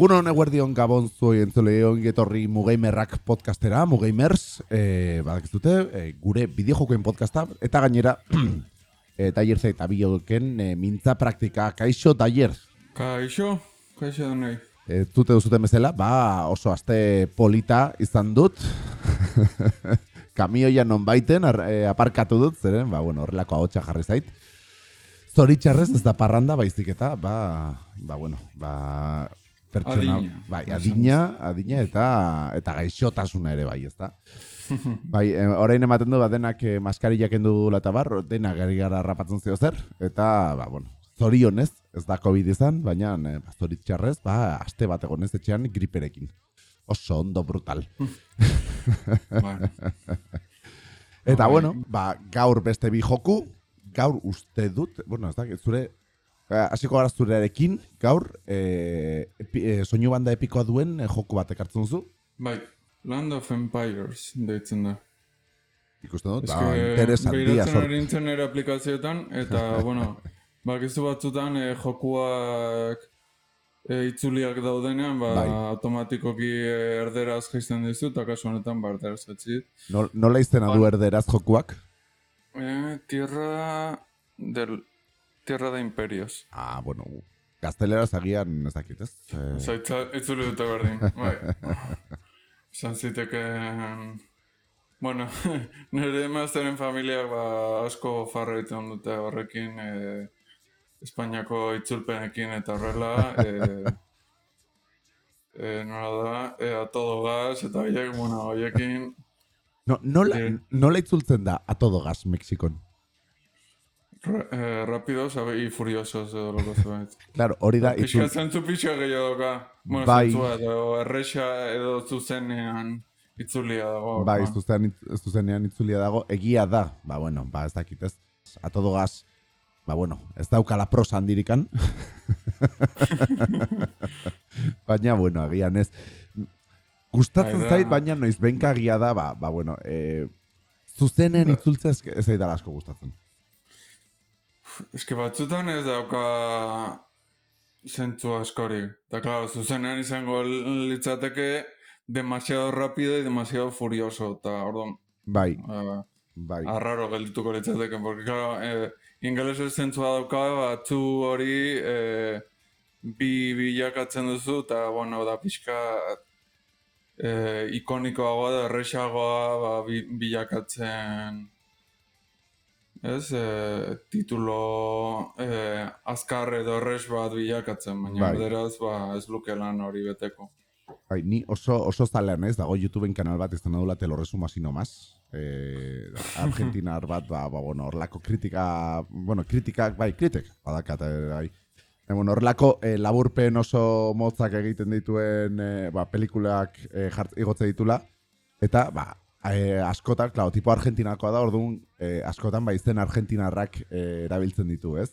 Egun hon eguerdion gabon zuei entzule ongetorri Mugaimerrak podcastera, Mugaimers, eh, badak ez dute, eh, gure bideojokoen podcasta, eta gainera, eh, taller zaita bideoken, eh, mintza praktika, kaixo taller. Kaixo, kaixo da nahi. Ez dute duzuten bezala, ba oso aste polita izan dut. Kamioia non baiten ar, eh, aparkatu dut, zeren, ba, bueno, horrelako ahotsa jarri zait. Zoritxarrez ez da parranda baizik eta, ba, ba, bueno, ba, pertsona, Adina. bai, adina, adina eta eta gaixotasuna ere bai, ezta? bai, eh, orain ematen du bat denak eh, maskarillak kendu eta bar, denak gari gara rapatzen zio zer, eta, ba, bueno, zorionez, ez da COVID izan, baina eh, ba, zoritxarrez, ba, aste bat egonez etxean griperekin. Oso ondo brutal. Bueno, Eta, Bai. bueno, ba, gaur beste bi joku, gaur uste dut, bueno, ez da, zure, hasiko gara zurearekin, gaur, e, epi, e, soinu banda epikoa duen eh, joku bat ekartzen zu, bai, Land of Empires deitzen da. ikusten dut, Ez ba, que interes handia behiratzen sort. nintzen ere aplikazioetan, eta, bueno, bakizu batzutan eh, jokuak eh, itzuliak daudenean, ba, Bai. automatikoki eh, erderaz jaisten dizu, eta kasu honetan, ba, erderaz jaitzi. Nol, nola iztena du erderaz jokuak? Eh, tierra del... Tierra de Imperios. Ah, bueno, gazteleraz agian ez dakit, ez? Eh, Zaitza, itzuli dute berdin, bai. Zan ziteken... Bueno, nire emazteren familiak ba, asko farra egiten dute horrekin e, Espainiako itzulpenekin eta horrela. E, e, nola da, e, a todo gas eta horiek, bueno, horiekin no, nola, Eh. nola itzultzen da a todo gas Mexikon? Ra- rapidos y furiosos edo loko zuen. Claro, hori da Pixka zentzu pixka gehiago doka. Bueno, Bai. zentzua edo erresa edo zuzenean itzulia dago. Bai, ez duzenean, ez duzenean itzulia dago, egia da, ba, bueno, ba, ez dakit ez, a todo gas, ba, bueno, ez daukala prosa handirikan, baina, bueno, agian ez, gustatzen Bai da. zait, baina noiz benka agia da, ba, ba bueno, e, zuzenean itzultzea ez, ez zait asko gustatzen. Que batzutan ez dauka zentzu askorik. Eta, claro, zuzenean izango litzateke demasiado rápido y demasiado furioso. Eta, orduan, Bai, uh, bai, arraro geldituko litzateke. Porque, claro, eh, ingelesez zentzua dauka, batzu hori eh, bi bilakatzen duzu, eta, bueno, da pixka eh, ikonikoagoa da, erresagoa ba, bi, bilakatzen ez, eh, titulo eh, azkar edo erres bat bilakatzen, baina Bai. erderaz ba, ez luke lan hori beteko. bai, ni oso, oso zalean ez, dago YouTubeen kanal bat izan dula te lo resumo así nomás, eh, Argentinar bat, ba, ba, bueno, horlako kritika, bueno, kritikak, bai, kritik, badakat, bai. E, bueno, horrelako eh, laburpen oso motzak egiten dituen eh, ba, pelikulak eh, jart, igotze ditula, eta, ba, eh, askotan, klaro, tipo argentinakoa da, orduan, eh, askotan, ba, izen argentinarrak eh, erabiltzen ditu, ez?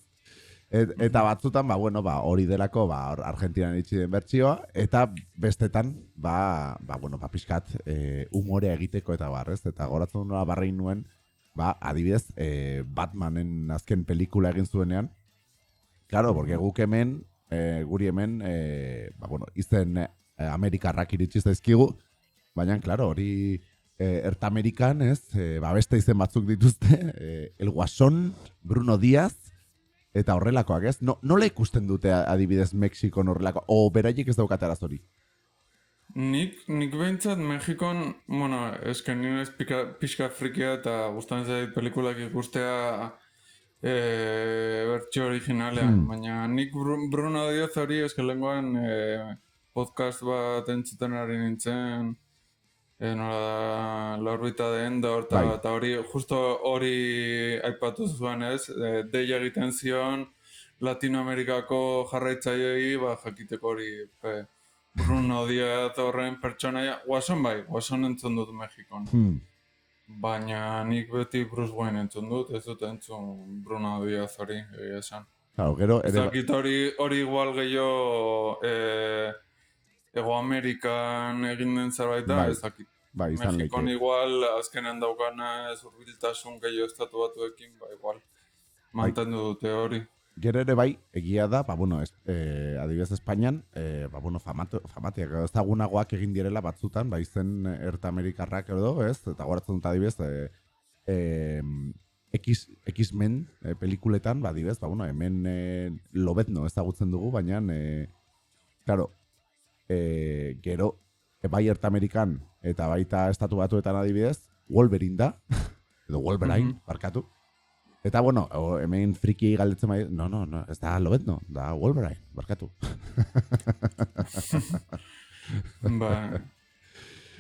Et, eta batzutan, ba, bueno, ba, hori delako, ba, Argentinan itxi den bertsioa, eta bestetan, ba, ba, bueno, ba, pixkat, e, umorea egiteko eta barrez, eta goratzen nola barrein nuen, ba, adibidez, e, Batmanen azken pelikula egin zuenean, claro, porque guk hemen, e, guri hemen, e, ba, bueno, izen e, Amerikarrak iritsi zaizkigu, baina, claro, hori e, Ertamerikan, ez, e, ba, beste izen batzuk dituzte, e, El Guasón, Bruno Díaz, eta horrelakoak, ez? No, nola ikusten dute adibidez Mexikon horrelako, o beraiek ez daukate arazori? Nik, nik behintzat Mexikon, bueno, eske nire ez pixka frikia eta gustatzen zait pelikulak ikustea e, bertxio originalean, Hmm. baina nik Bru- Bruno Díaz hori eske lengoan e, podcast bat entzuten ari nintzen, e, nola da, La orbita de Endor, eta Bai. eta hori, justo hori aipatu zuen ez, e, deia egiten zion Latinoamerikako jarraitzaileei ba, jakiteko hori pe, Bruno Díaz horren pertsonaia, guason bai, guason entzun dut Mexikon. Hmm. Baina nik beti Bruce Wayne entzun dut, ez dut entzun Bruno Díaz hori, egia esan. Claro, gero, ere, dakit hori, hori igual gehiago e, Ego Amerikan egin den zerbait da, Bai, ez dakit. bai, izan Mexikon leke. igual azkenen daukana ez urbiltasun gehiago estatu batuekin, ba igual mantendu dute hori. gero ere bai, egia da, ba, bueno, es, eh, adibidez Espainian, eh, ba, bueno, famatu, famatiak, ezagunagoak egin direla batzutan, ba, izen Erta Amerikarrak edo, ez? Eta goratzen dut adibidez, eh, eh, X, X-Men eh, pelikuletan, ba, adibidez, ba, bueno, hemen eh, lobetno ezagutzen dugu, baina, eh, claro, eh, gero, e, bai Amerikan eta baita estatu batuetan adibidez, Wolverine da, edo Wolverine, Mhm. barkatu. Eta, bueno, o, hemen friki galdetzen bai, no, no, no, ez da lobet, no, da Wolverine, barkatu. Ba,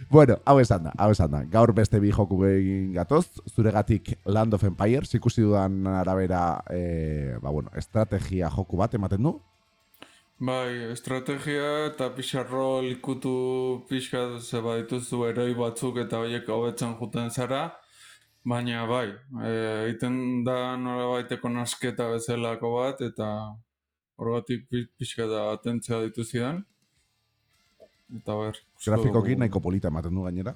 bueno, hau esan da, hau esan da. Gaur beste bi joku egin gatoz, zuregatik Land of Empires, ikusi dudan arabera, e, ba, bueno, estrategia joku bat ematen du. Bai, estrategia eta pixarro ikutu pixka ze badituzu eroi batzuk eta horiek hobetzen juten zara, baina bai, e, egiten da nola baiteko nasketa bezalako bat eta horregatik pi- pixka da atentzia dituzidan. Eta ber, Grafikoki nahiko polita ematen du gainera.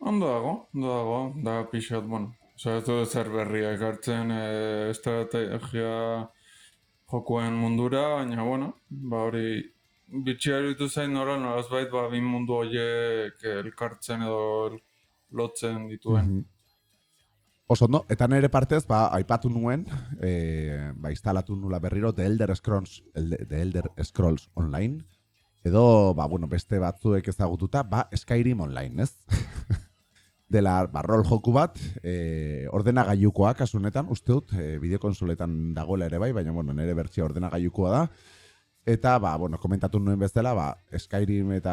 Ondo dago, ondo dago, da pixat, bueno, oza, ez du zer berria ekartzen e, estrategia jokuen mundura, baina, bueno, ba hori, bitxia iruditu zain nora, noraz bait, ba, bin mundu horiek elkartzen edo lotzen dituen. Mhm. Oso ondo, eta nire partez, ba, aipatu nuen, e, ba, instalatu nula berriro The Elder Scrolls, el- The Elder Scrolls Online, edo, ba, bueno, beste batzuek ezagututa, ba, Skyrim Online, ez? Dela, ba, rol joku bat, e, ordenagailukoa kasu honetan, uste dut, e, bideokonsoletan dagoela ere bai, baina, bueno, nire bertsia ordenagailukoa da, Eta, ba, bueno, komentatu nuen bezala, ba, Skyrim eta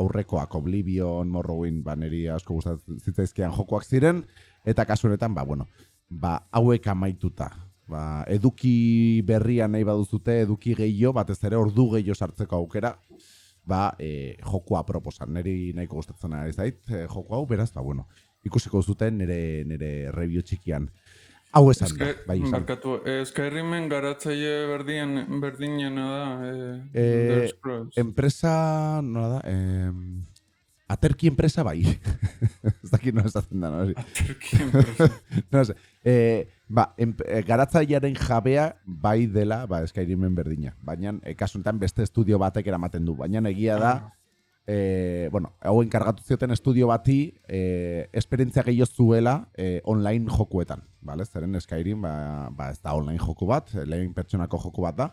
aurrekoak Oblivion, Morrowind, ba, niri asko gustatzen zitzaizkian jokoak ziren, eta kasu honetan, ba, bueno, ba, hauek amaituta. Ba, eduki berria nahi baduzute, eduki gehiago, batez ere ordu gehiago sartzeko aukera, ba, e, jokua proposan. Neri nahiko gustatzen ari zait, e, joko hau, beraz, ba, bueno, ikusiko zuten nire, nire review txikian. Hau esan da, Eske- bai, esan. barkatu, e, Skyrimen garatzaile berdien, berdinena da, e, Eh, Scrolls. Enpresa, nola da? Eh, aterki enpresa bai. Ez dakit no esaten da, no? Aterki enpresa. no sé. Eh, ba, em, eh, garatzailearen jabea bai dela, ba, Skyrimen berdina. Baina, eh, kasu honetan beste estudio batek eramaten du. Baina egia da, eh, bueno, hau enkargatu zioten estudio bati eh, esperientzia gehiago zuela eh, online jokuetan. Vale? Zeren Skyrim ba, ba ez da online joku bat, lehen pertsonako joku bat da.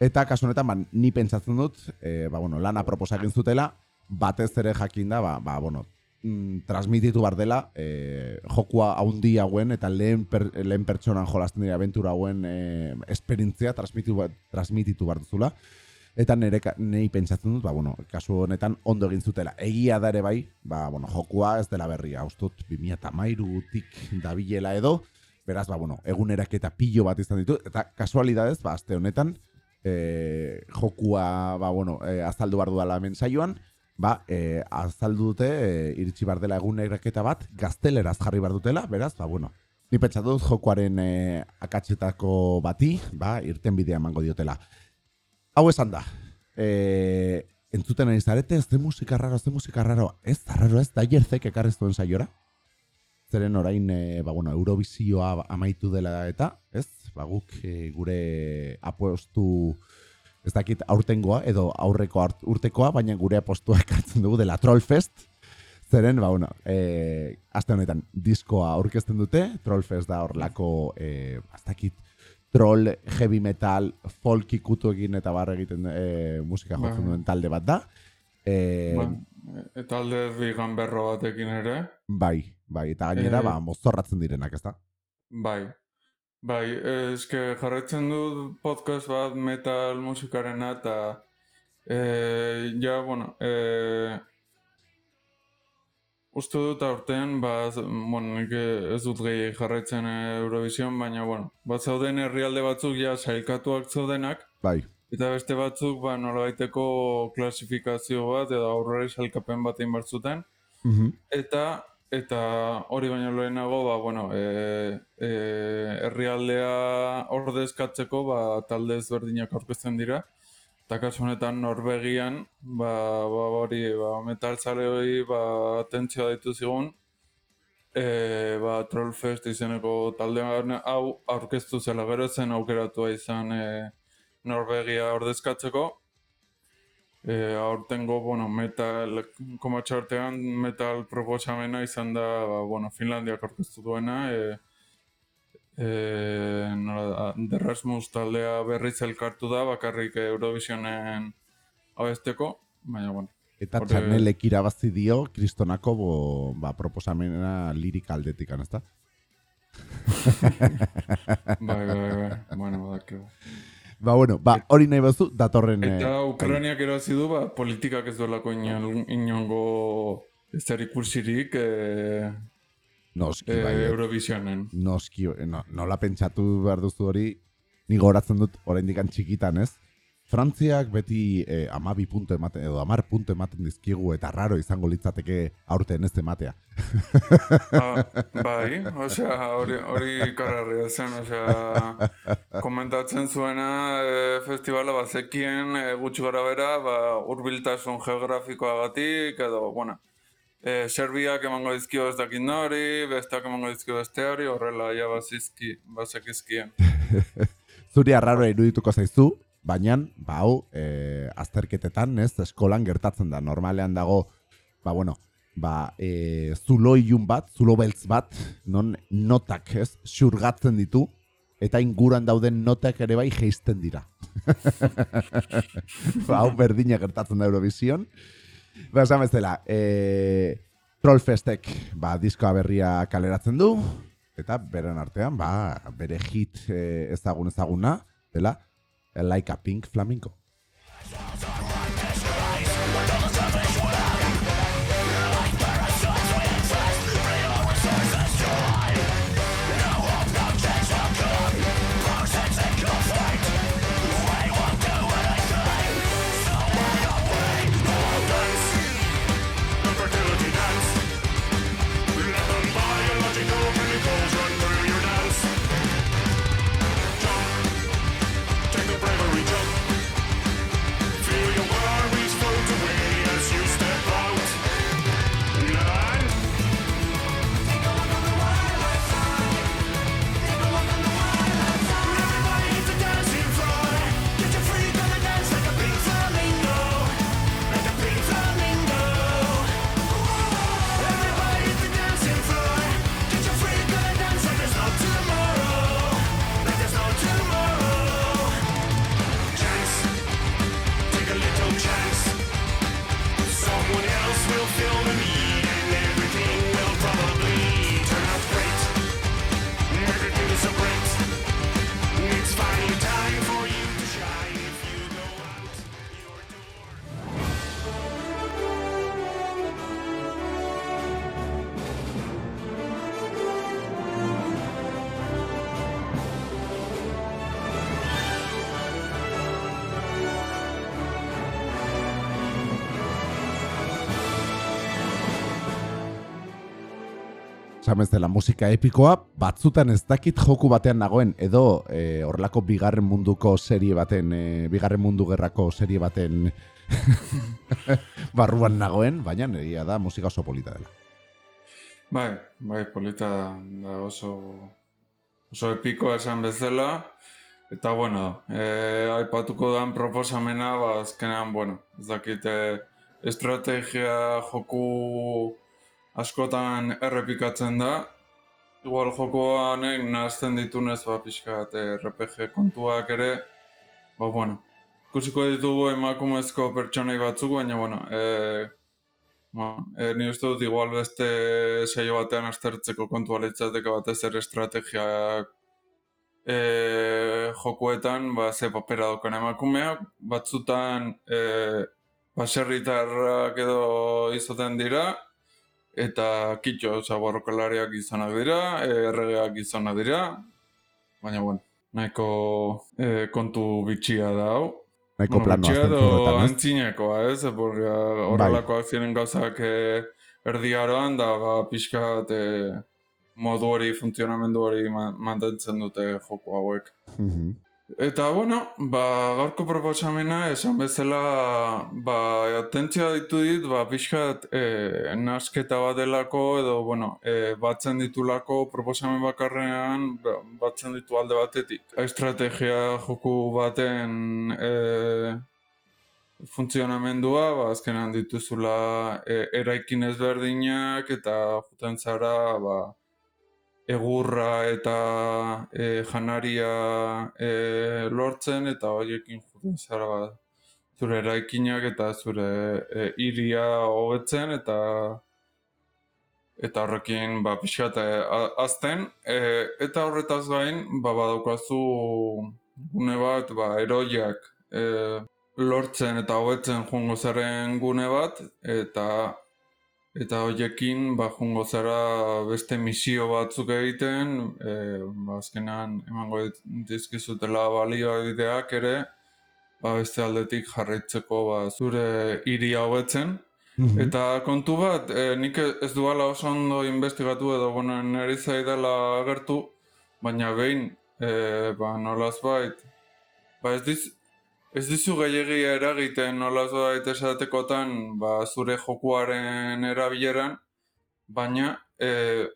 Eta kasu honetan, ba, ni pentsatzen dut, eh, ba, bueno, lana proposa egin zutela, batez ere jakin da, ba, ba, bueno, mm, transmititu bar dela eh, jokua haundi hauen eta lehen, per, lehen pertsonan jolasten dira aventura hauen eh, esperientzia transmititu, transmititu bar duzula. Eta nire, nei pentsatzen dut, ba, bueno, kasu honetan ondo egin zutela. Egia da ere bai, ba, bueno, jokua ez dela berria, ustut 2013tik dabilela edo, beraz, ba, bueno, egunerak eta pillo bat izan ditu, eta kasualidadez, ba, aste honetan, e, jokua, ba, bueno, e, azaldu bar dudala hemen saioan, ba, e, azaldu dute, e, iritsi bar dela eguneraketa bat, gazteleraz jarri bar dutela, beraz, ba, bueno, ni pentsatu dut jokuaren e, akatsetako bati, ba, irten bidea emango diotela. Hau esan da, e, entzuten ari zarete, ez de musika raro, ez de musika raro, ez da raro, ez da jerzek ekarrez duen saiora. Zeren orain, e, ba, bueno, Eurovisioa amaitu dela eta, ez? Ba, guk e, gure apostu, ez dakit aurtengoa edo aurreko urtekoa, baina gure apostua ekartzen dugu dela Trollfest. Zeren, ba, bueno, e, aste honetan diskoa aurkezten dute, Trollfest da horlako, e, ez dakit, troll, heavy metal, folk ikutu egin eta barra egiten e, musika jotzen Bai. duen talde bat da. E, Ba, eta alde bigan berro batekin ere, Bai, bai, eta gainera, Eh, ba, mozorratzen direnak, ez da? bai. Bai, eske jarraitzen dut podcast bat metal musikarena eta eh, ja, bueno, eh, uste dut aurten, ba, bueno, ez dut gehi jarraitzen Eurovision, baina, bueno, bat zauden herrialde batzuk ja sailkatuak zaudenak, Bai, Eta beste batzuk, ba, nolabaiteko klasifikazio bat edo aurrera salkapen bat egin behar zuten. mhm, Eta, eta hori baino lehenago, ba, bueno, e, e, herrialdea ordezkatzeko, ba, talde ezberdinak aurkezten dira. Eta kasu honetan Norvegian, ba, ba, hori, ba, metal zale hori, ba, atentzioa ditu zigun. e, ba, Trollfest izeneko taldean hau aurkeztu zela gero zen aukeratua izan e, Norvegia ordezkatzeko. E, aurtengo, bueno, metal, komatxartean metal proposamena izan da, ba, bueno, Finlandiak aurkeztu duena, e, e, nola da, The Rasmus taldea berriz elkartu da, bakarrik Eurovisionen abesteko, baina, bueno, Eta Hore- txanelek irabazi dio kristonako bo, ba, proposamena lirik aldetik, ezta? bai, bai, bai, bueno, badakigu. Ba, bueno, ba, hori nahi bazu, datorren... eh, Eta Ukrainiak erazi du, ba, politikak ez duelako inon, inongo ezer ikusirik e, noski, e, bai, eh, Eurovisionen. noski, eh, no, nola pentsatu behar duzu hori, ni goratzen dut oraindik txikitan, ez? Frantziak beti eh, amabi punto ematen, edo amar punto ematen dizkigu, eta raro izango litzateke aurten ez ematea. Ah, bai, osea, hori, hori kararria zen, osea, komentatzen zuena e, festivala bazekien e, gutxi gara bera, ba, urbiltasun geografikoagatik, edo, bueno, e, Serbiak emango dizkio ez dakit nori, besteak emango dizkio besteari, horrela ja bazizki, bazekizkien. Zuri arraro irudituko zaizu, baina, ba, hau, e, azterketetan, ez, eskolan gertatzen da. Normalean dago, ba, bueno, ba, e, zulo ilun bat, zulo beltz bat, non notak, ez, xurgatzen ditu, eta inguran dauden notak ere bai geisten dira. ba, hau berdina gertatzen da Eurovision. Ba, esan bezala, e, Trollfestek, ba, diskoa berria kaleratzen du, eta beren artean, ba, bere hit e, ezagun ezaguna, dela, Like a Pink Flamingo. Esan dela musika epikoa, batzutan ez dakit joku batean nagoen, edo e, horrelako bigarren munduko serie baten, e, bigarren mundu gerrako serie baten barruan nagoen, baina egia da musika oso polita dela. Bai, bai, polita da, oso, oso epikoa esan bezala. Eta, bueno, e, aipatuko dan proposamena, ba, azkenean, bueno, ez dakit, estrategia joku askotan errepikatzen da. Igual joko honek nahazten ditunez, ba, pixka bat, e, RPG kontuak ere, ba, bueno, ikusiko ditugu emakumezko pertsonei batzuk, baina, bueno, e, Ba, e, ni uste dut igual beste saio batean aztertzeko kontua litzateke batez ere estrategiak e, jokuetan, ba, ze papera daukan emakumeak, batzutan e, baserritarrak edo izaten dira, eta kitxo, oza, borrokalariak izanak dira, e, erregeak izanak dira, baina, bueno, nahiko e, kontu bitxia da hau. Nahiko Bueno, plano azten edo zurretan, ez? antzinekoa, ez? Porque Bai. horrelakoak ziren gauzak eh, erdi aroan, da ba, pixka eh, modu hori, funtzionamendu hori ma- mantentzen dute joko hauek. Mhm. Eta, bueno, ba, gaurko proposamena esan bezala ba, atentzioa ditu dit, ba, pixkat e, nasketa bat delako, edo, bueno, e, batzen ditulako proposamen bakarrean, ba, batzen ditu alde batetik. Estrategia joku baten e, funtzionamendua, ba, azkenan dituzula e, eraikin ezberdinak, eta juten zara, ba, egurra eta e, janaria e, lortzen, eta horiekin juten zara, ba, zure eraikinak eta zure e, iria hobetzen eta eta horrekin ba pixkat e, azten. E, eta horretaz gain ba badaukazu gune bat ba eroiak e, lortzen eta hobetzen joango zaren gune bat eta eta hoiekin ba joango zara beste misio batzuk egiten e, ba azkenan emango dizkizutela balioideak ere ba beste aldetik jarraitzeko ba zure iria hobetzen Mhm. Eta kontu bat, e, nik ez duala oso ondo investigatu edo bueno, niri zaidala agertu, baina behin, e, ba, nolaz bait, ba ez, diz, ez dizu gehiagi eragiten nolaz bait esatekotan ba, zure jokuaren erabileran, baina e,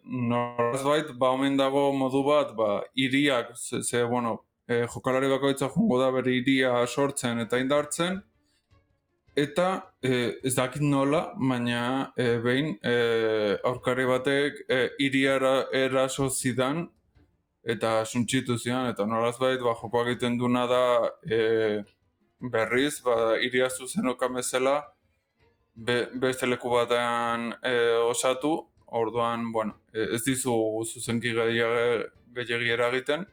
nolaz bait, ba, omen dago modu bat, ba, iriak, ze, ze bueno, e, jokalari bakoitza jongo da bere iria sortzen eta indartzen, Eta e, ez dakit nola, baina e, behin e, aurkari batek e, iriara eraso zidan eta suntxitu zidan, eta nolaz bait, ba, jokoa egiten duna da e, berriz, ba, iria zuzenokan bezala be, beste leku batean e, osatu, orduan, bueno, e, ez dizu zuzenki gehiagi gehiagi eragiten,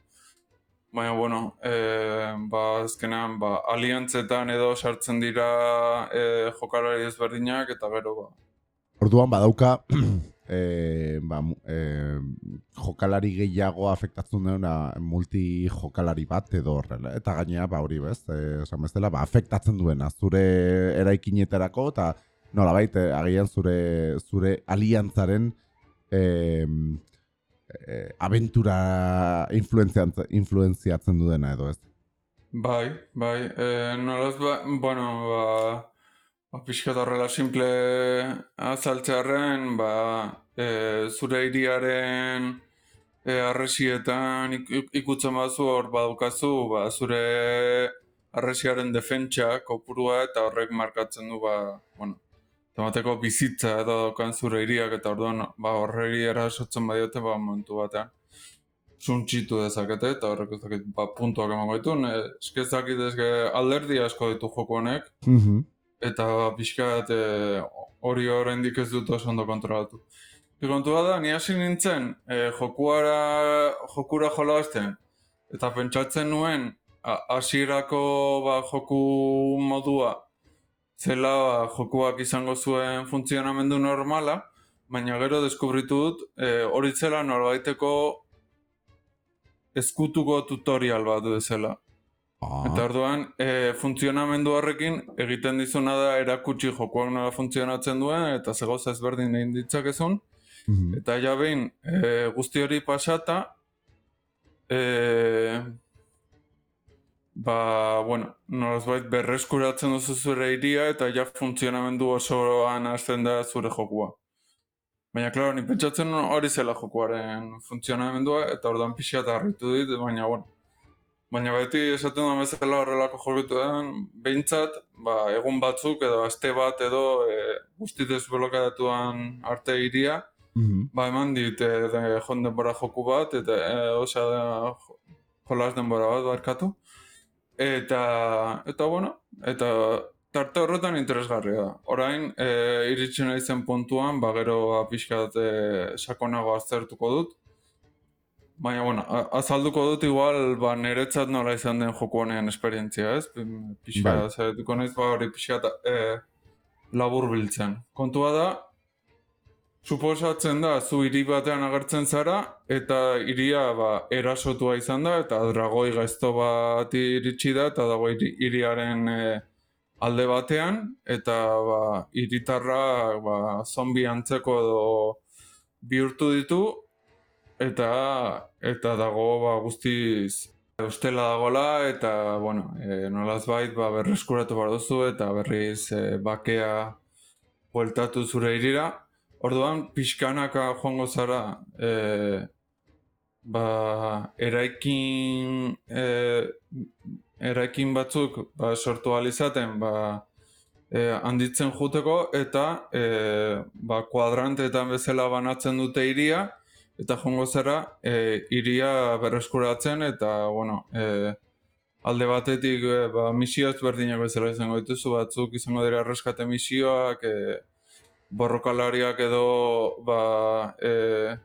Baina, bueno, e, ba, azkenean, ba, aliantzetan edo sartzen dira e, jokalari ezberdinak, eta gero, ba, Orduan badauka e, ba, e, jokalari gehiago afektatzen duena multi jokalari bat edo horrela. Eta gainera, ba, hori bez, e, esan bezala, ba, afektatzen duena zure eraikinetarako eta nolabait e, agian zure zure aliantzaren e, e, influenziatze- influenziatzen duena edo ez. bai, bai, e, nolaz, ba, bueno, ba, ba pixka horrela simple azaltzearen, ba, e, zure hiriaren e, arresietan ik, ik- ikutzen bazu hor badukazu, ba, zure arresiaren defentsa kopurua eta horrek markatzen du, ba, bueno, temateko bizitza edo daukan zure hiriak eta orduan ba, horreri erasotzen badiote ba, momentu batean. Suntxitu dezakete eta horrek ba, puntuak emango ditu. Ne, eske ez dakit ezke alderdi asko ditu joko honek eta pixkat e, hori oraindik ez dut oso ondo kontrolatu. Kontua da, ni hasi nintzen e, jokuara, jokura jolazten eta pentsatzen nuen hasierako ba, joku modua zela ba, jokuak izango zuen funtzionamendu normala, baina gero deskubritu dut e, hori zela norbaiteko ezkutuko tutorial bat bezala. Ah, Eta orduan, e, funtzionamendu horrekin egiten dizuna da erakutsi jokoak nola funtzionatzen duen eta ze gauza ezberdin egin ditzakezun. mhm. Eta ja behin e, guzti hori pasata, e, ba, bueno, nolazbait berreskuratzen duzu zure iria eta ja funtzionamendu osoan hasten da zure jokua. Baina, klaro, ni pentsatzen hori zela jokuaren funtzionamendua eta orduan pixka eta harritu dit, baina, bueno, Baina beti esaten da bezala horrelako jokuetan, behintzat, ba, egun batzuk edo aste bat edo e, guzti desblokatuan arte iria, Mhm. ba, eman dit e, de, jon denbora joku bat, eta e, osea jo- jolas denbora bat barkatu. Eta, eta bueno, eta tarte horretan interesgarria da. Orain, e, iritsi nahi zen puntuan, ba, gero ba, pixkat e, sakonago aztertuko dut. Baina, bueno, azalduko dut igual, ba, niretzat nola izan den joko honean esperientzia, ez? Pi- Pixka, Bai. zaituko naiz, ba, hori pixka e, labur biltzen. Kontua da, suposatzen da, zu hiri batean agertzen zara, eta hiria ba, erasotua izan da, eta dragoi gaizto bat iritsi da, eta dago hiri- hiriaren e, alde batean, eta ba, hiritarra ba, zombi antzeko edo bihurtu ditu, eta eta dago ba, guztiz ustela dagola eta, bueno, e, nolaz bait, ba, berreskuratu behar duzu eta berriz e, bakea bueltatu zure irira. Orduan, pixkanaka joango zara, e, ba, eraikin, e, eraikin batzuk ba, sortu ahal izaten, ba, e, handitzen juteko eta e, ba, kuadranteetan bezala banatzen dute iria, eta jongo zara e, iria berreskuratzen eta bueno, e, alde batetik e, ba, misio ezberdinak bezala izango dituzu batzuk izango dira erreskate misioak e, borrokalariak edo ba, e,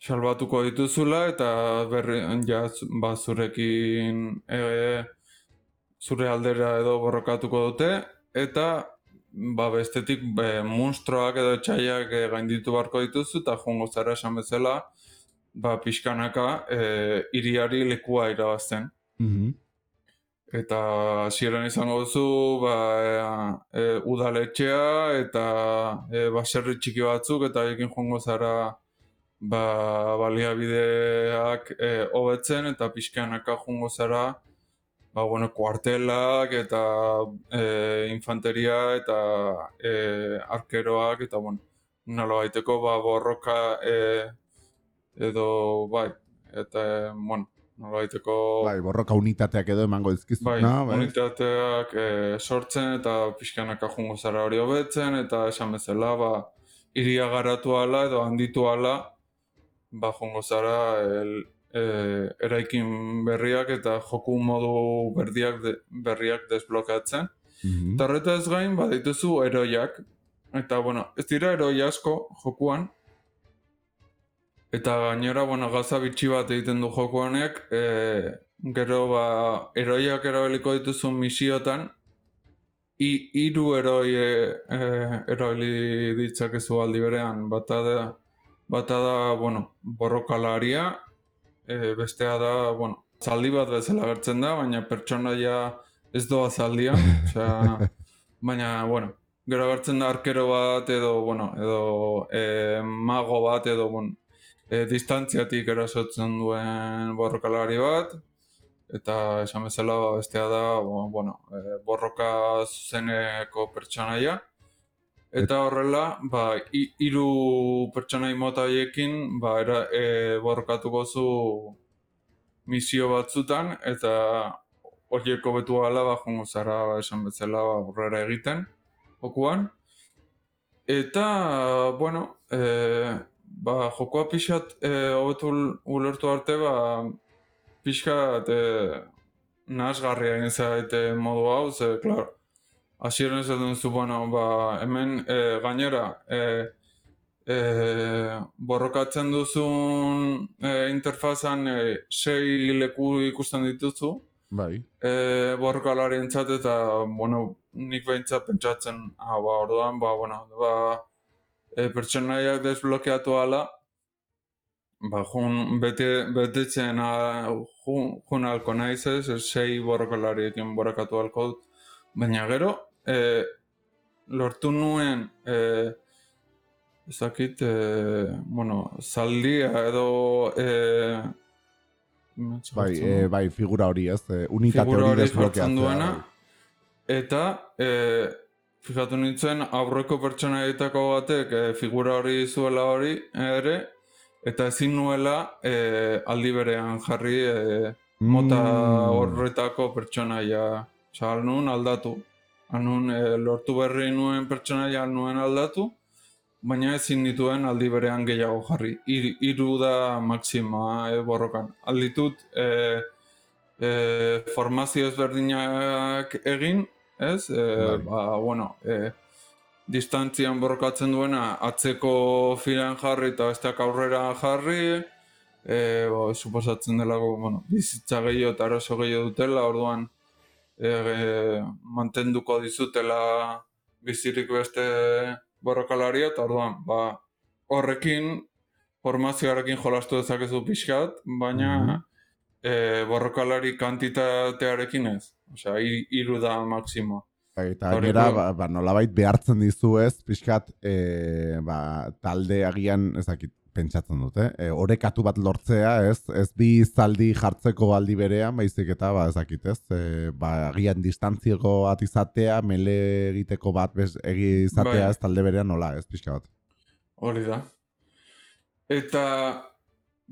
salbatuko dituzula eta berri, ja, ba, zurekin e, zure aldera edo borrokatuko dute. Eta ba, bestetik be, monstruoak edo txaiak e, gainditu beharko dituzu eta jongo zara esan bezala ba, pixkanaka e, iriari lekua irabazten. Mhm. Eta hasieran izango duzu ba, e, e, udaletxea eta e, baserri txiki batzuk eta ekin joango zara ba, baliabideak e, hobetzen eta pixkanaka joango zara ba, bueno, kuartelak eta e, infanteria eta e, arkeroak eta bueno, nola baiteko ba, borroka e, edo bai, eta bueno, nola baiteko Bai, borroka unitateak edo emango dizkizu. Bai, bai. unitateak e, sortzen eta pixkanaka jungo zara hori hobetzen eta esan bezala ba, iria garatu ala edo handitu ala ba, jungo zara el, e, eraikin berriak eta joku modu berdiak de, berriak desblokeatzen. Mhm. Eta horretaz gain, badituzu eroiak. Eta, bueno, ez dira eroi asko jokuan. Eta gainera, bueno, gaza bitxi bat egiten du joko honek. E, gero, ba, eroiak erabiliko dituzun misiotan. I, hiru eroi e, e, erabili ditzakezu aldi berean. Bata da, bata da, bueno, borrokalaria. E, bestea da, bueno, zaldi bat bezala gertzen da, baina pertsonaia ez doa zaldia. Osea, baina, bueno, gero agertzen da arkero bat edo, bueno, edo e, mago bat edo, bueno, e, distantziatik erasotzen duen borrokalari bat, eta esan bezala ba, bestea da, bueno, e, borroka zuzeneko pertsonaia, eta horrela, ba, hi- hiru pertsonai mota horiekin, ba, era, e, borrokatuko zu misio batzutan, eta horieko betu gala, ba, jongo zara, ba, esan bezala, ba, aurrera egiten, jokuan. Eta, bueno, e, ba, jokoa pixat e, hobetu ul- ulertu arte, ba, pixkat e, nahasgarria egin zaite modu hau, ze, klaro, hasieran esaten zu, bueno, ba, hemen e, gainera, e, e, borrokatzen duzun e, interfazan e, sei leku ikusten dituzu, Bai. e, borrokalarientzat eta, bueno, nik behintzat pentsatzen, ah, ba, orduan, ba, bueno, ba, e, pertsonaiak desblokeatu ala, ba, jun, bete, betetzen a, jun, jun alko naiz ez, ez sei borrokalariekin borrokatu alko dut, baina gero, e, lortu nuen, e, ez dakit, e, bueno, zaldia edo, e, Bai, e, bai, figura hori ez, e, unitate figura hori desblokeatzea. duena, eta e, fijatu nintzen aurreko pertsonaietako batek e, figura hori zuela hori ere, eta ezin nuela e, aldi berean jarri e, mota Mm. horretako pertsonaia. Nuen aldatu. Anun e, lortu berri nuen pertsonaia nuen aldatu, baina ezin dituen aldi berean gehiago jarri. Ir, iru da maksima e, borrokan. Alditut e, e, formazio ezberdinak egin, ez? E, ba, bueno, e, distantzian borrokatzen duena atzeko filan jarri eta besteak aurrera jarri, e, ba, suposatzen delako, bueno, bizitza gehiago eta eroso gehiago dutela, orduan e, mantenduko dizutela bizirik beste borrokalaria, eta orduan, ba, horrekin, formazioarekin jolastu dezakezu pixkat, baina Mhm. e, borrokalari kantitatearekin ez. Osea, hi- hiru da maksimo. Bai, eta gainera, ba, ba, nolabait behartzen dizu ez, pixkat, e, ba, talde agian, ez dakit, pentsatzen dut, eh? E, orekatu bat lortzea, ez, ez bi zaldi jartzeko aldi berean, baizik eta, ba, ezakit, ez, e, ba, agian distantzioko bat izatea, mele egiteko bat bez, egi izatea, Bai. ez talde berean nola, ez, pixka bat. Hori da. Eta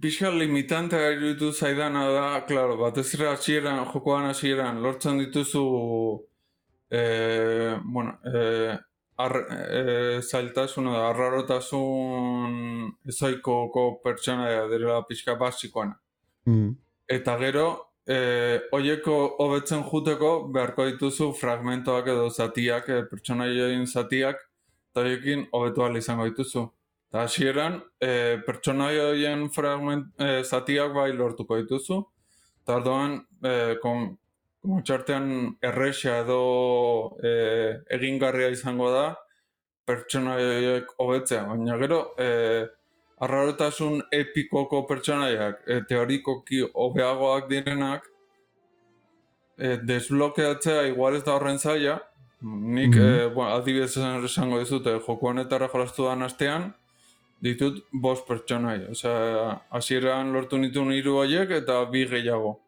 pixka limitantea iruditu zaidana da, klaro, batez ere hasieran, jokoan hasieran, lortzen dituzu, e, bueno, e, ar, e, zailtasun edo arrarotasun ezoikoko pertsonaia direla pixka basikoana. Mm. Eta gero, e, oieko hobetzen juteko beharko dituzu fragmentoak edo zatiak, e, pertsonaioen zatiak, eta horiekin hobetu izango dituzu. Eta hasieran, e, pertsonaioen fragment, e, zatiak bai lortuko dituzu, eta orduan, e, kon, txartean erresa edo e, egingarria izango da pertsonaioek hobetzea, baina gero, e, arrarotasun epikoko pertsonaiak, e, teorikoki hobeagoak direnak, e, desblokeatzea igual ez da horren zaila, nik, Mhm. e, bueno, adibidez esan- esango dizute, joko honetara jolastu dan astean, ditut bost pertsonai, osea, hasieran lortu nituen hiru horiek eta bi gehiago.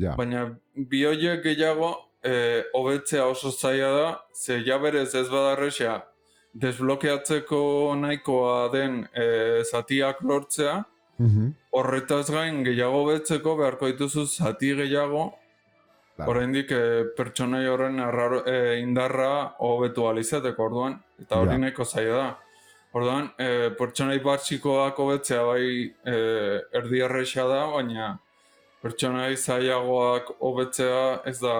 Ja, Baina bi horiek gehiago eh, hobetzea oso zaila da, ze ja berez ez badarrexea desblokeatzeko nahikoa den eh, zatiak lortzea, Mhm. horretaz gain gehiago betzeko beharko dituzu zati gehiago, Claro. oraindik eh, pertsonai horren arraro, eh, indarra hobetu ahal izateko orduan, eta hori Ja. nahiko zaila da. Orduan, eh, pertsonai basikoak hobetzea bai eh, erdi da, baina pertsonai zailagoak hobetzea ez da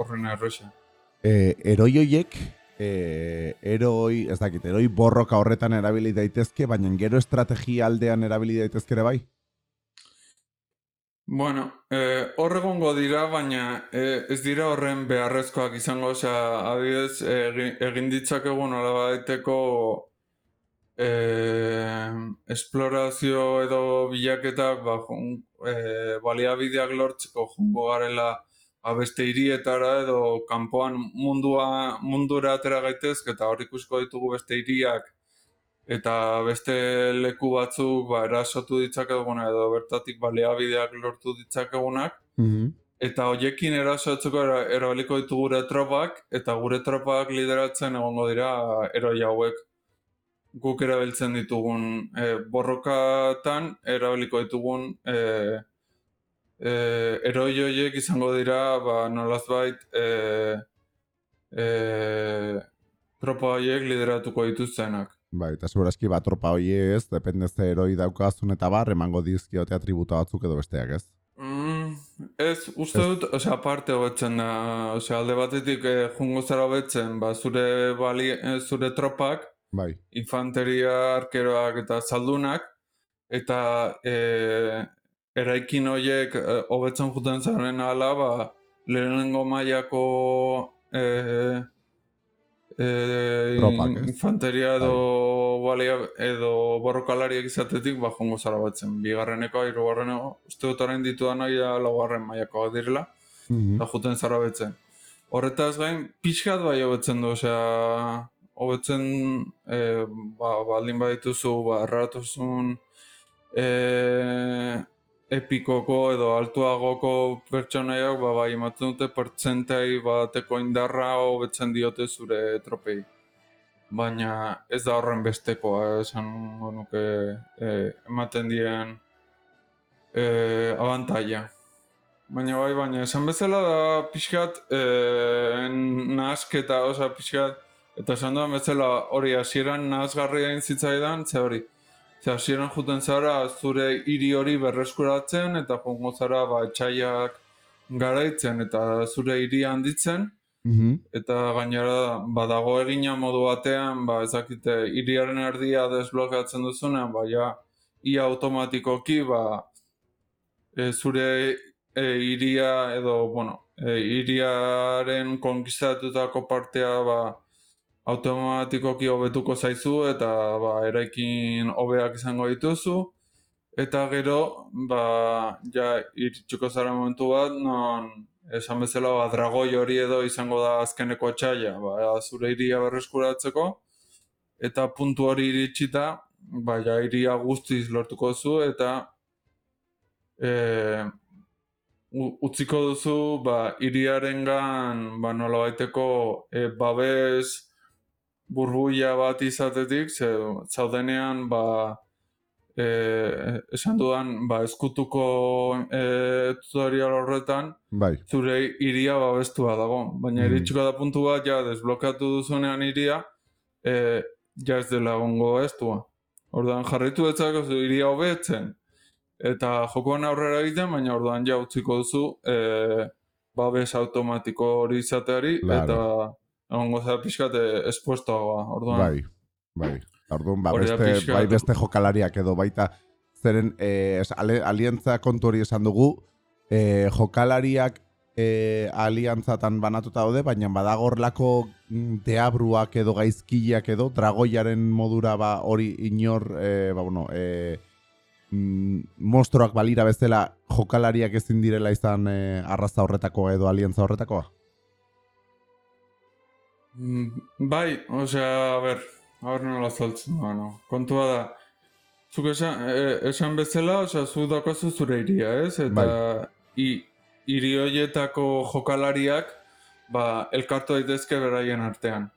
horren erresa. E, eroi hoiek, e, eroi, ez dakit, eroi borroka horretan erabili daitezke, baina gero estrategia aldean erabili daitezke ere bai? Bueno, eh, hor egongo dira, baina eh, ez dira horren beharrezkoak izango, osea, adibidez, egin, egin ditzakegu nola baiteko eh, esplorazio edo bilaketak ba, jun, eh, baliabideak lortzeko jungo garela ba, beste hirietara edo kanpoan mundua, mundura atera gaitezke eta hor ikusiko ditugu beste hiriak eta beste leku batzuk ba, erasotu ditzakeguna edo bertatik baliabideak lortu ditzakegunak Mhm. eta hoiekin erasotzeko era, erabiliko ditugu gure tropak eta gure tropak lideratzen egongo dira eroi hauek guk erabiltzen ditugun e, borrokatan erabiliko ditugun e, e, eroi horiek izango dira ba, nolazbait e, e, tropa horiek lideratuko dituztenak. Bai, eta segurazki bat tropa hoi ez, depende ze eroi daukazun eta bar, emango dizkiote atributo batzuk edo besteak ez. Mm, ez, uste dut, osea, aparte hobetzen da, osea, alde batetik eh, jungo zara hobetzen, ba, zure, bali, zure tropak, Bai, infanteria, arkeroak eta zaldunak, eta e, eraikin horiek e, hobetzen juten zaren ala, ba, lehenengo mailako e, e, Tropak, infanteria edo, balia, edo borrokalariak izatetik, ba, jongo zara batzen. Bigarreneko, hirugarreneko, uste dut orain ditu da nahi laugarren mailakoak direla, Mhm. eta juten zara betzen. Horretaz gain, pixkat bai hobetzen du, osea, hobetzen e, ba, baldin badituzu, ba, erratuzun e, epikoko edo altuagoko pertsonaiak, ba, bai, ematen dute pertsentai bateko indarra hobetzen diote zure tropei. Baina ez da horren bestekoa, esan nuke e, ematen dien e, abantaila. Baina bai, baina esan bezala da pixkat e, nahasketa, oza, pixkat, eta esan duan bezala hori hasieran nahasgarria egin zitzaidan, ze hori. Ze hasieran juten zara zure hiri hori berreskuratzen eta jongo zara ba, etxaiak garaitzen eta zure hiri handitzen, Mhm. eta gainera badago egina modu batean, ba ezakite hiriaren erdia desblokeatzen duzunean, ba ja ia automatikoki ba e, zure e, hiria edo bueno, e, hiriaren konkistatutako partea ba automatikoki hobetuko zaizu eta ba eraikin hobeak izango dituzu. Eta gero ba ja iritsiko zara momentu bat non esan bezala ba, dragoi hori edo izango da azkeneko txaila, ba, zure iria berreskuratzeko, eta puntu hori iritsita, ba, ja, iria guztiz lortuko duzu, eta e, utziko duzu, ba, iriarengan, ba, nola baiteko, e, babes burbuia bat izatetik, ze, zaudenean, ba, e, esan dudan, ba, eskutuko e, tutorial horretan, Bai, zure iria babestua dago. Baina Mm. iritsiko da puntu bat, ja, desblokatu duzunean iria, e, ja ez dela ongo estua. Orduan jarritu dezakegu iria hobetzen, eta jokoan aurrera egiten, baina orduan ja utziko duzu e, babes automatiko hori izateari, Claro. eta egongo zara pixkat e, espuestoagoa. Orduan, bai, bai. Orduan, ba, beste, pixka bai beste jokalariak edo baita, zeren eh, aliantza kontu hori esan dugu, eh, jokalariak eh, aliantzatan banatuta daude, baina badago horlako mm, deabruak edo gaizkileak edo, dragoiaren modura ba, hori inor, eh, ba, bueno, eh, mm, mostroak balira bezala jokalariak ezin direla izan eh, arraza horretakoa edo aliantza horretakoa? Mm, Bai, osea, a ber, a ber nola zaltzen da, no. Kontua da, zuk esan, e, esan bezala, osea, zu daukazu zure iria, ez? Eta Bai. i, hiri horietako jokalariak, ba, elkartu daitezke beraien artean.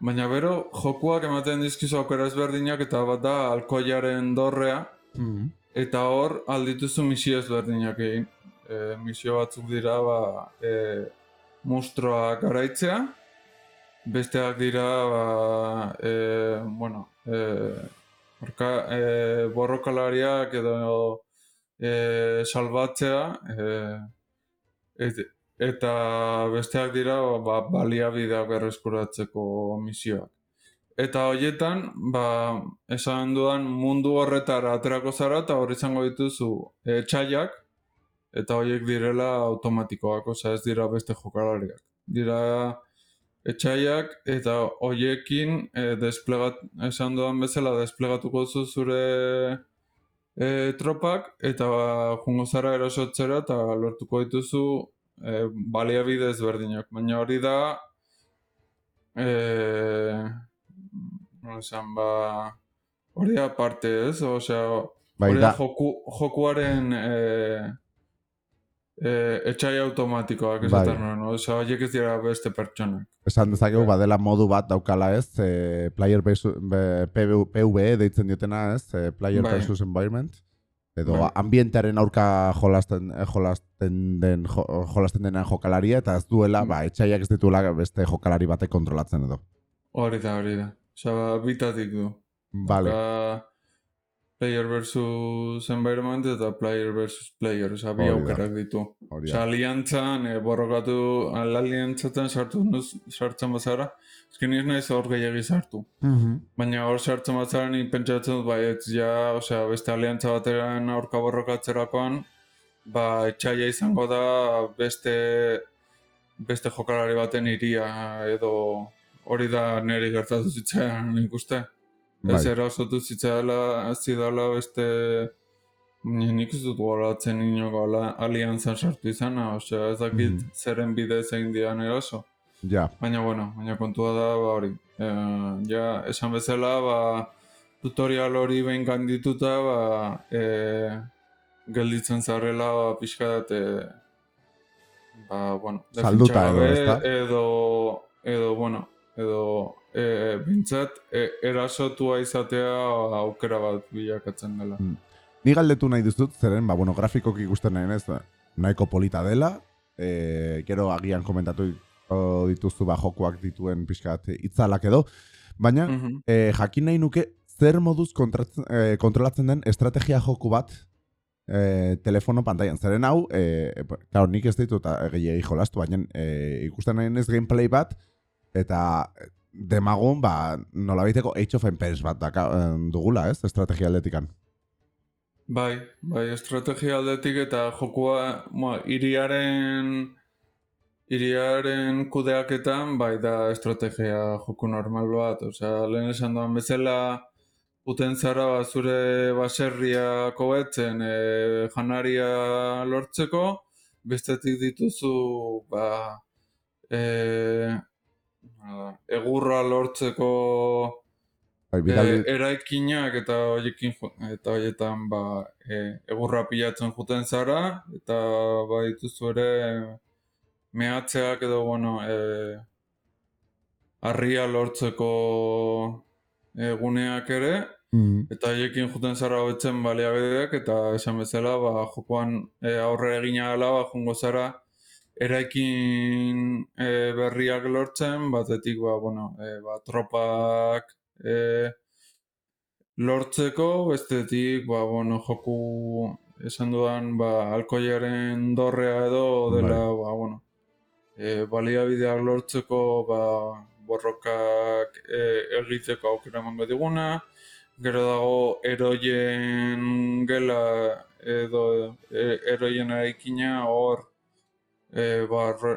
Baina bero, jokuak ematen dizkizu aukera ezberdinak eta bat da alkoiaren dorrea, Mm. Eta hor, aldituzu misio ezberdinak egin. E, misio batzuk dira, ba, e, mustroa garaitzea, besteak dira, ba, e, bueno, e, orka, e, borrokalariak edo e, salbatzea, e, et, eta besteak dira, ba, baliabideak berreskuratzeko misioak. Eta horietan, ba, esan dudan mundu horretara aterako zara eta hor izango dituzu etxaiak, eta horiek direla automatikoak, osea ez dira beste jokalariak. Dira etxaiak eta horiekin e, desplegat, esan dudan bezala desplegatuko duzu zure e, tropak eta ba, jungo zara erosotzera eta lortuko dituzu e, baliabide ezberdinak. Baina hori da e, esan, ba, hori aparte ez, osea, Bai, da, da joku, jokuaren e, e, etxai automatikoak Bai. esaten nuen, osea, horiek ez dira beste pertsonak. esan dezakegu Bai. badela modu bat daukala ez, e, player versus, be, PV, PvE deitzen diotena ez, e, player Bai. versus environment, edo Bai. ambientearen aurka jolasten, eh, jolasten, den, jo, jolasten denean jokalaria, eta ez duela, Mm. ba, etxaiak ez dituela beste jokalari batek kontrolatzen edo. Hori da, hori da. Osea, ba, bitatik du. Vale, Eta player versus environment eta player versus player, osea, bi aukerak ditu. da. aliantzan, e, borrokatu, aliantzaten sartu nuz, sartzen bazara, eskin ez naiz hor gehiagi sartu. Mhm. Baina hor sartzen bazara ni pentsatzen dut, bai, ez ja, osea, beste aliantza bateran aurka borrokatzerakoan, ba, etxaia izango da beste beste jokalari baten iria edo hori da niri gertatu zitzaidan nik uste. Ez Bai. erasotu zitzaela, zidala beste Ni- nik ez dut goratzen inoko aliantzan sartu izana, osea ez dakit Mhm. zeren bidez egin dian eraso. Ja, Baina, bueno, baina kontua da, ba, hori. E, ja, esan bezala, ba, tutorial hori behin gandituta, ba, e, gelditzen zarela, ba, pixka dat, e, ba, bueno, Salduta edo, ezta? gabe, edo, edo, bueno, edo, e, bintzat, e, erasotua izatea aukera bat bilakatzen dela. Ni galdetu nahi dizut, zeren, ba, bueno, grafikok ikusten nahi ez, nahiko polita dela, e, gero agian komentatu dituzu ba, jokoak dituen pixkat itzalak edo, baina Mhm. e, jakin nahi nuke zer moduz e, kontrolatzen den estrategia joku bat e, telefono pantailan. Zeren hau, e, claro, nik ez ditut gehiagi jolastu, baina e, ikusten nahi ez gameplay bat, eta demagun, ba, nolabaiteko Age of Empires bat daka, eh, dugula, ez, estrategia aldetikan. Bai, bai, estrategia aldetik eta jokua, ma, iriaren iriaren kudeaketan, bai da estrategia joku normal bat, osea, lehen esan duan bezala, uten zara ba, zure baserria kobetzen e, janaria lortzeko, bestetik dituzu, ba, e, egurra lortzeko Bai, bidali, E, eraikinak eta hoiekin eta hoietan ba e, egurra pilatzen juten zara eta ba dituzu ere mehatzeak edo bueno e, harria lortzeko eguneak ere Mhm. eta haiekin juten zara hobetzen baliabideak eta esan bezala ba jokoan e, aurre egina dela ba jungo zara eraikin e, berriak lortzen batetik ba bueno e, ba tropak e, lortzeko bestetik ba bueno joku esan dudan ba alkoiaren dorrea edo dela ba bueno e, baliabideak lortzeko ba borrokak e, egiteko aukera emango diguna. Gero dago eroien gela edo e, eroien eraikina hor e, ba, re,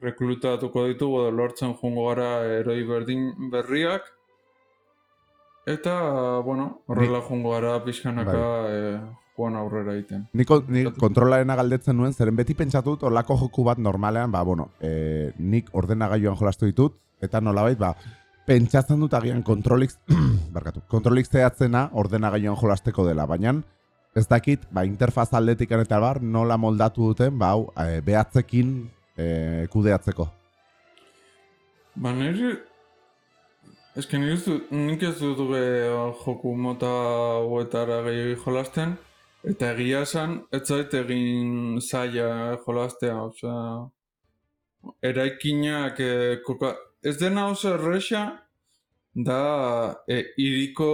reklutatuko ditugu edo lortzen jungo gara eroi berdin berriak. Eta, bueno, horrela jungo gara pixkanaka e, joan aurrera egiten. Niko, nik kontrolarena galdetzen nuen, zeren beti pentsatu dut olako joku bat normalean, ba, bueno, e, nik ordenagailuan jolastu ditut, eta nolabait, ba, pentsatzen dut agian kontrolik, barkatu, kontrolik zehatzena ordenagailuan jolasteko dela, baina ez dakit, ba, interfaz aldetik eta bar, nola moldatu duten, ba, hau, e, behatzekin e, kudeatzeko. Ba, niri... Ez que nik ez dut, be, joku mota hauetara gehiagi jolasten, eta egia esan, ez zait egin zaila jolastea, osea... Eraikinak, e, koka... Ez dena oso erresa, da e, iriko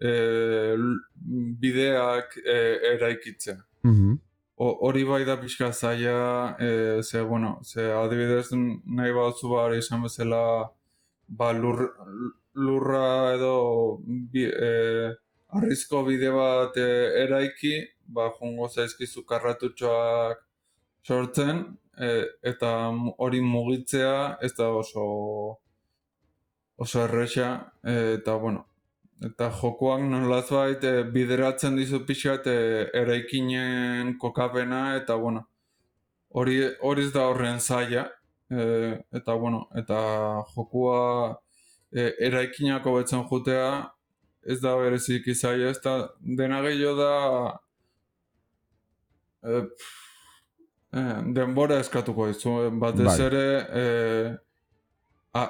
e, bideak e, eraikitzea. Mhm. O- hori bai da pixka zaila, e, ze, bueno, ze adibidez nahi batzu ba hori esan bezala ba lur, lurra edo bi, e, arrizko bide bat e, eraiki, ba jungo zaizkizu karratutxoak sortzen, e, eta hori mugitzea ez da oso oso erresa, e, eta bueno, eta jokoak nolazbait e, bideratzen dizu pixkat e, eraikinen kokapena eta bueno, hori hori ez da horren zaila e, eta bueno, eta jokua e, eraikinak hobetzen jutea ez da berezik zaila, ez da dena gehiago da e, pff, e, denbora eskatuko dizu, batez Bai. ere e,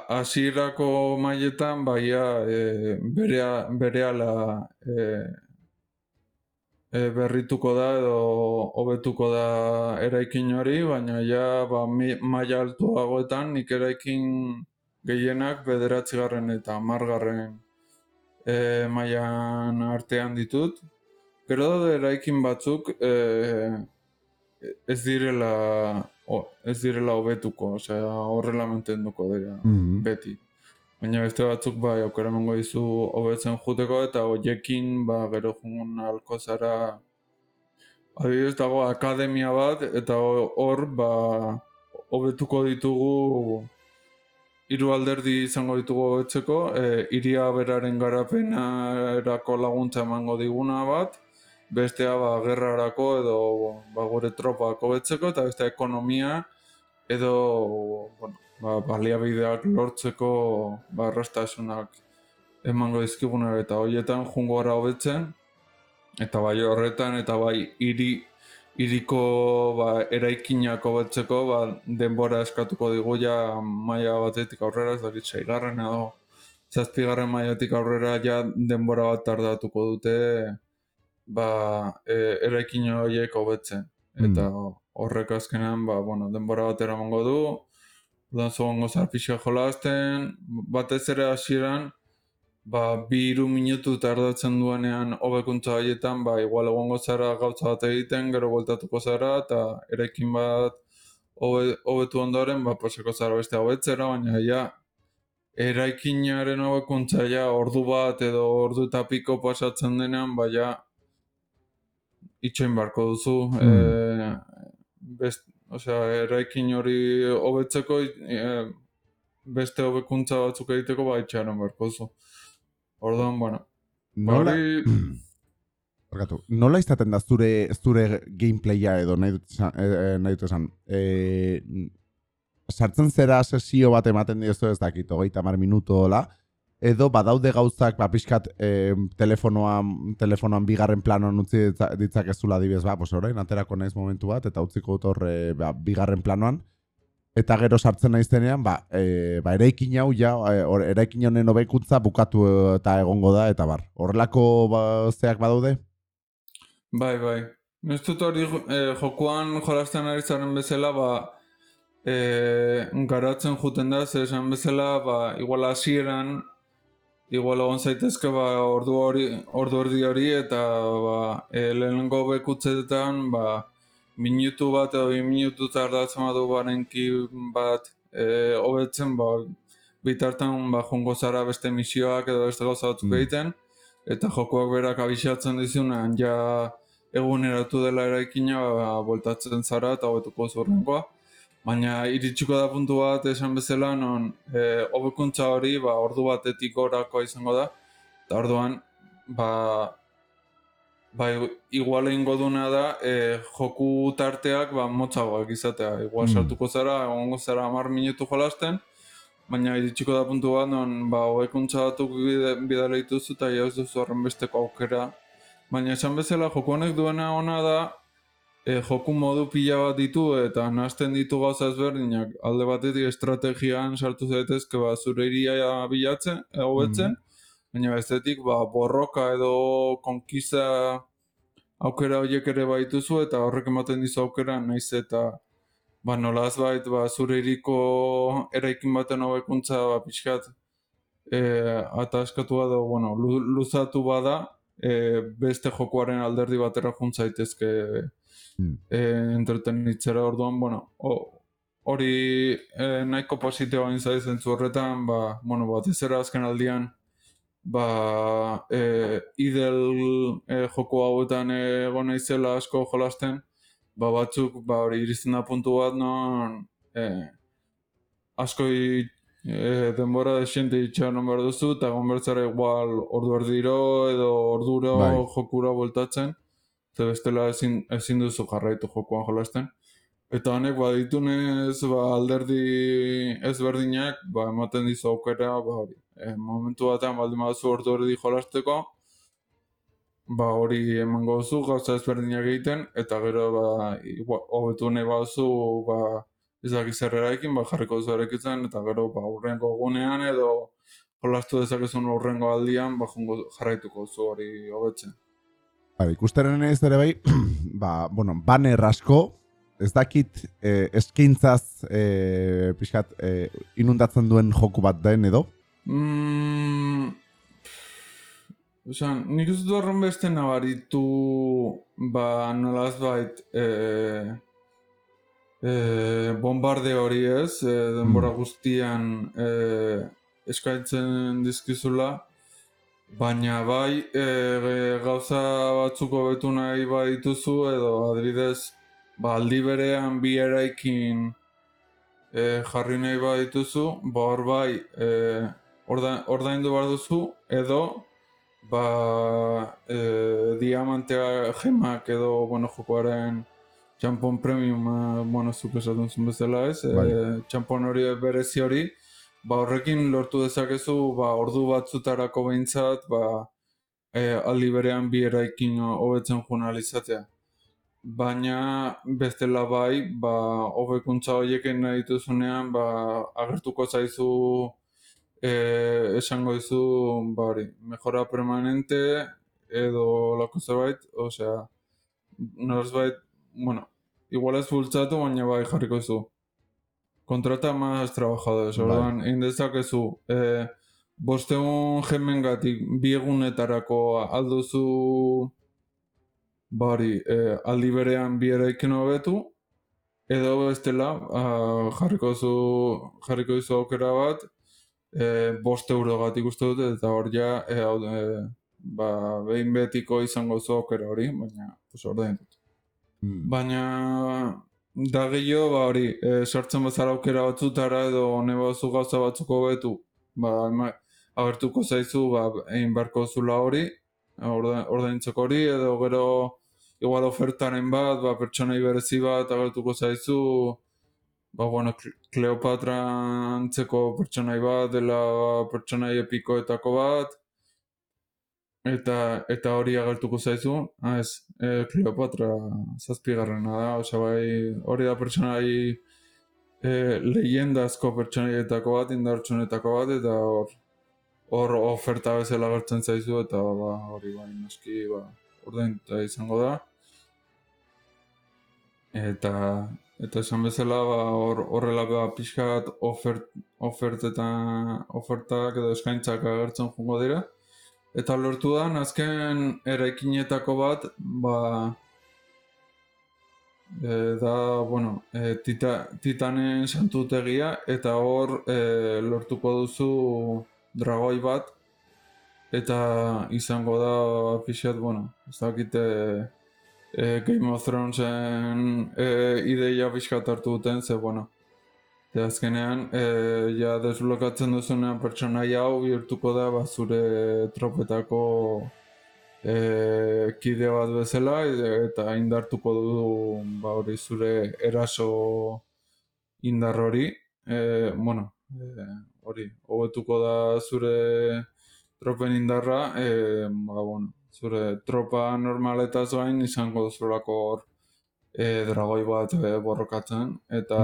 hasierako mailetan baia e, berea, berehala e, e, berrituko da edo hobetuko da eraikin hori, baina ja ba, maila altuagoetan nik eraikin gehienak bederatzigarren eta hamargarren e, mailan artean ditut. Gero daude eraikin batzuk e, ez direla o, ez direla hobetuko, osea horrela mantenduko dira Mhm. beti. Baina beste batzuk bai aukera emango dizu hobetzen juteko eta hoiekin ba gero jungun alko zara adibidez dago akademia bat eta ho- hor ba hobetuko ditugu hiru alderdi izango ditugu hobetzeko, e, iria beraren garapenerako laguntza emango diguna bat, bestea ba gerrarako edo ba, gure tropak hobetzeko eta beste ekonomia edo bueno, ba, baliabideak lortzeko ba, errastasunak emango dizkigunak eta hoietan jungo gara hobetzen. Eta bai horretan eta bai hiri hiriko ba, eraikinak hobetzeko ba, denbora eskatuko digu ja maila batetik aurrera, ez dakit seigarren edo zazpigarren mailatik aurrera ja denbora bat tardatuko dute ba, e, eraikin horiek hobetzen. Eta horrek azkenean, ba, bueno, denbora bat eramango du, Orduan zugongo zara pixka jolasten, batez ere hasieran, ba, bi hiru minutu tardatzen duenean hobekuntza haietan, ba, igual egongo zara gauza bat egiten, gero bueltatuko zara, eta erekin bat hobe- hobetu ondoren, ba, pasako zara beste hobetzera, baina ja, eraikinaren hobekuntza ja ordu bat edo ordu eta piko pasatzen denean, ba, ja, itxoin barko duzu, Mm. e, best, osea, eraikin hori hobetzeko e, beste hobekuntza batzuk egiteko ba itxaron barko duzu. Orduan, bueno, Nola, hori Barkatu, nola izaten da zure, zure gameplaya edo nahi dut esan, e, e, nahi dut esan e, n- sartzen zera sesio bat ematen diozu ez dakit, hogeita mar minutu hola, edo badaude gauzak, ba, pixkat, e, telefonoan, telefonoan bigarren planon utzi ditza- ditzakezula adibidez, ba, pues orain, aterako naiz momentu bat, eta utziko dut hor, e, ba, bigarren planoan, eta gero sartzen naizenean, ba, e, ba eraikin hau ja, e, eraikin honen hobekuntza bukatu eta egongo da, eta bar. Horrelako ba, zeak badaude? Bai, bai. Dut hori eh, jokuan jolasten ari zaren bezala, ba, eh, garatzen juten da, zer esan bezala, ba, igual hasieran, igual egon zaitezke, ba, ordu hori, ordu erdi hori, eta, ba, eh, lehenengo bekutzetan, ba, minutu bat edo bi minutu tardatzen badu barenki bat eh, hobetzen, ba, bitartan, ba, jongo zara beste misioak edo beste gauza batzuk Mm. egiten, eta jokoak berak abisatzen dizunean, ja, eguneratu dela eraikina ba, voltatzen zara eta hobetuko zurrengoa. Baina iritsiko da puntu bat esan bezala non e, hobekuntza hori ba, ordu batetik orakoa izango da. Eta orduan ba, ba, igual egingo duna da e, joku tarteak ba, motzagoak izatea. Igual Mm. sartuko zara, egongo zara hamar minutu jolasten, baina iritsiko da puntu bat non ba, hobekuntza batzuk bide- bidale dituzu eta ja ez duzu horren besteko aukera Baina esan bezala joko honek duena ona da e, joku modu pila bat ditu eta nahasten ditu gauza ezberdinak. Alde batetik estrategian sartu zaitezke ba, zure iria bilatzen, hobetzen, baina bestetik ba, borroka edo konkista aukera horiek ere baituzu eta horrek ematen dizu aukera naiz eta ba, nolaz bait ba, zure iriko eraikin baten hobekuntza ba, pixkat e, ataskatu edo bueno, lu- luzatu bada e, beste jokuaren alderdi batera jun zaitezke Mm. e, entretenitzera orduan, bueno, o- hori e, nahiko positiboa izan zentzu horretan, ba, bueno, batez ere azken aldian, ba, e, idel e, joko hauetan egon naizela asko jolasten, ba, batzuk, ba, hori iristen da puntu bat, non, e, asko e, denbora desiente itxaron behar duzu, eta egon bertzara igual ordu erdiro edo orduro Bai. jokura voltatzen, eta bestela ezin, ezin duzu jarraitu jokoan jolasten. Eta honek baditunez ba, alderdi ezberdinak ba, ematen dizu aukera ba, hori. E, momentu batean baldin baduzu ordu erdi jolasteko, ba hori emango duzu gauza ezberdinak egiten, eta gero ba, hobetu nahi baduzu ba, ez dakit zer eraikin, ba, jarriko duzu eraikitzen, eta gero ba, urrengo egunean edo jolastu dezakezun urrengo aldian, ba, jongo, jarraituko duzu hori hobetzen. Bai, ikusteren ez ere bai, ba, bueno, banner asko, ez dakit eh, eskintzaz eh, pixkat eh, inundatzen duen joku bat den edo? Mm, Osan, nik ez dut horren beste nabaritu, ba, nolaz bait, e, e, bombarde hori ez, e, denbora guztian e, eskaintzen dizkizula, baina bai, e, gauza batzuk hobetu nahi badituzu, edo adibidez, ba, aldi berean bi eraikin e, jarri nahi badituzu, ba, hor bai, e, orda, ordaindu behar duzu, edo ba, e, diamantea gemak edo, bueno, jokoaren txampon premium, bueno, zuk esaten zuen bezala ez, Bai. e, txampon hori berezi hori, ba, horrekin lortu dezakezu, ba, ordu batzutarako behintzat, ba, e, aldi berean bi eraikin hobetzen joan. Baina bestela bai, ba, hobekuntza horiekin nahi dituzunean, ba, agertuko zaizu e, esango dizu, ba hori, mejora permanente edo lako zerbait, osea, norbait, bueno, igual ez bultzatu, baina bai jarriko zu. Kontrata más trabajadores, Bai. orduan, egin dezakezu, e, bosteun gemengatik bi egunetarako alduzu bari, e, aldi berean bi eraikin hobetu, edo bestela, ah, jarriko zu, jarriko zu aukera bat, e, bost eurogatik uste dut, eta hor ja, e, e, ba, behin betiko izango zu aukera hori, baina, pues ordain dut. Mm. Baina, da gehiago, ba hori, e, sartzen bazara aukera batzutara edo hone bazu gauza batzuko betu, ba, ema- agertuko zaizu, ba, egin beharko zula hori, orda, ordaintzeko hori, edo gero, igual ofertaren bat, ba, pertsonai berezi bat agertuko zaizu, ba, bueno, Kleopatra antzeko pertsonai bat, dela pertsonai epikoetako bat, eta eta hori agertuko zaizu, ah, ez, e, Kleopatra zazpigarrena da, osea bai, hori da pertsonai e, leyendazko pertsonaietako bat, indartsunetako bat, eta hor, hor oferta bezala agertzen zaizu, eta ba, hori bai, noski, ba, ordainduta izango da. Eta eta esan bezala ba hor horrela ba pixka bat ofert, oferteta, ofertak edo eskaintzak agertzen joango dira. Eta lortu da azken eraikinetako bat ba e, da, bueno, e, tita, titanen santutegia eta hor e, lortuko duzu dragoi bat. Eta izango da pixat, bueno, ez dakite e, Game of Thronesen e, ideia pixkat hartu duten, ze, bueno, Eta azkenean, e, ja desblokatzen duzunean pertsonaia hau bihurtuko da ba, zure tropetako e, kide bat bezala e- eta indartuko du ba, hori zure eraso indar hori. E, bueno, e, hori, hobetuko da zure tropen indarra, e, ba, bueno, zure tropa normaletaz gain izango duzulako hor e, dragoi bat e, borrokatzen, eta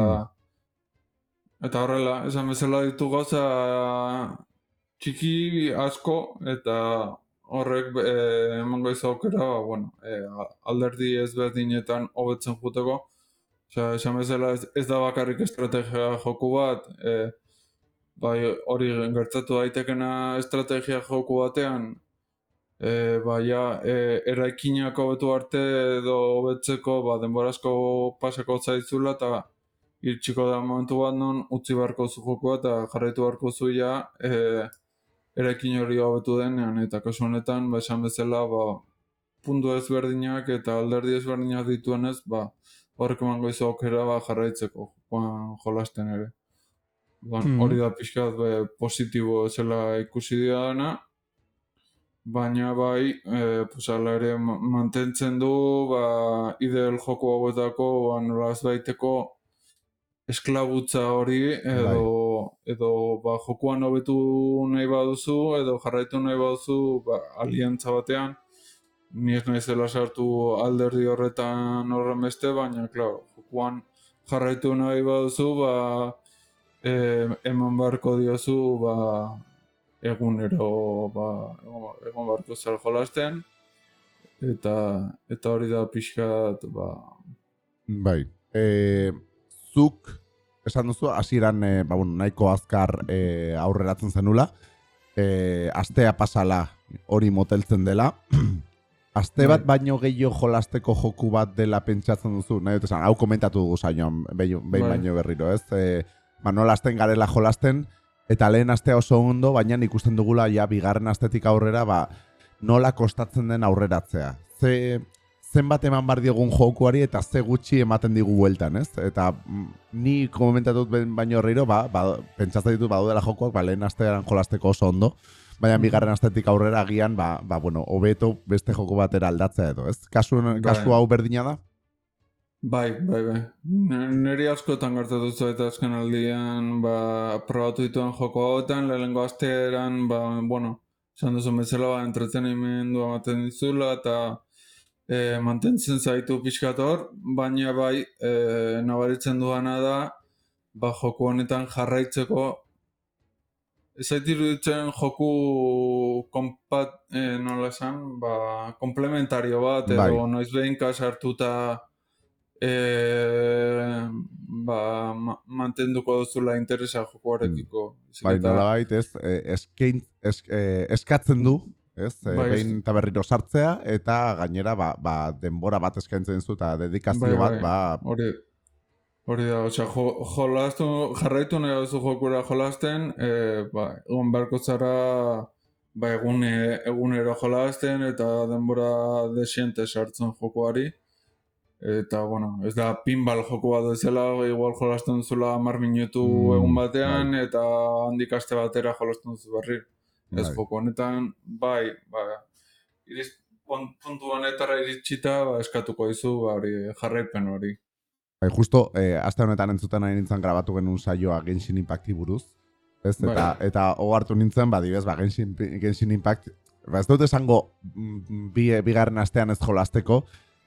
Eta horrela, esan bezala ditu gauza txiki asko eta horrek e, emango izu aukera, ba, bueno, e, alderdi ezberdinetan hobetzen juteko. Osea, esan bezala ez, ez da bakarrik estrategia joku bat, e, bai hori gertatu daitekena estrategia joku batean, e, bai ja, e, eraikinak hobetu arte edo hobetzeko ba, denbora asko pasako zaizula eta iritsiko da momentu bat non utzi beharko zu jokoa eta jarraitu beharko zu ja e, eraikin hori hobetu denean eta kasu honetan ba esan bezala ba puntu ezberdinak eta alderdi ezberdinak dituenez ba horrek emango izu aukera ba jarraitzeko jokoan jolasten ere. Ba, Mhm. Hori da pixkat be, positibo zela ikusi didana, baina bai, e, pues hala ere ma- mantentzen du ba, ideal joko hauetako ba, nolaz baiteko esklabutza hori edo, edo ba, jokuan hobetu nahi baduzu edo jarraitu nahi baduzu ba, aliantza batean. Ni ez naizela sartu alderdi horretan horren beste, baina claro, jokuan jarraitu nahi baduzu ba, e, eman beharko diozu ba, egunero ba, egon, beharko zer jolasten. Eta eta hori da pixkat ba, Bai. E, zuk, esan duzu, hasieran e, ba, bueno, nahiko azkar e, aurreratzen zenula, e, astea pasala hori moteltzen dela, Aste bat baino gehiago jolasteko joku bat dela pentsatzen duzu, nahi dut esan, hau komentatu dugu saioan, behin Bai. baino berriro, ez? E, ba, nola hasten garela jolasten, eta lehen astea oso ondo, baina ikusten dugula ja bigarren astetik aurrera, ba, nola kostatzen den aurreratzea. Ze, zenbat eman bar diogun jokuari eta ze gutxi ematen digu bueltan, ez? Eta mm, ni komentatut baino herriro, ba, ba, pentsatzen ditut badudela jokoak, ba, lehen astean jolasteko oso ondo, baina bigarren astetik aurrera agian, ba, ba bueno, hobeto beste joko batera aldatzea edo, ez? Kasu, kasu hau berdina da? Bai, bai, bai. N- Niri askotan gertatu eta azken aldian, ba, probatu dituen joko hauetan, lehenengo asteeran, ba, bueno, esan duzu bezala, ba, entretenimendua ematen dizula, eta e, mantentzen zaitu pixkat hor, baina bai, e, nabaritzen duana da, ba, joku honetan jarraitzeko Ez zait iruditzen joku konpat, eh, nola esan, ba, komplementario bat, edo Bai. noiz behinka sartuta eh, ba, ma, mantenduko duzula interesa jokuarekiko. Baizik Bai, nola bait, ez, es, eh, eskatzen du, ez, eh, Bai, behin eta berriro sartzea, eta gainera, ba, ba, denbora bat eskaintzen zu, eta dedikazio Bai, bat, bai. ba, Hori, hori da, osea, jo, jolastu, jarraitu nahi duzu jokura jolasten, e, ba, egon beharko zara ba, egune, egunero jolasten eta denbora desiente sartzen jokoari. Eta, bueno, ez da pinball joku bat bezala, igual jolasten duzula mar minutu Mm, egun batean, eta handik aste batera jolasten duzu berri. Ez Bai. joko honetan, bai, ba, iriz, puntu honetara iritsita, ba, eskatuko dizu, ba, hori, jarraipen hori. Bai, justo, eh, aste honetan entzuten ari nintzen grabatu genuen saioa Genshin Impacti buruz. Ez, eta, Bai. eta ohartu nintzen, ba, dibez, ba, Genshin, Genshin Impact, ba, ez dut esango mm, bi, bigarren astean ez jolasteko,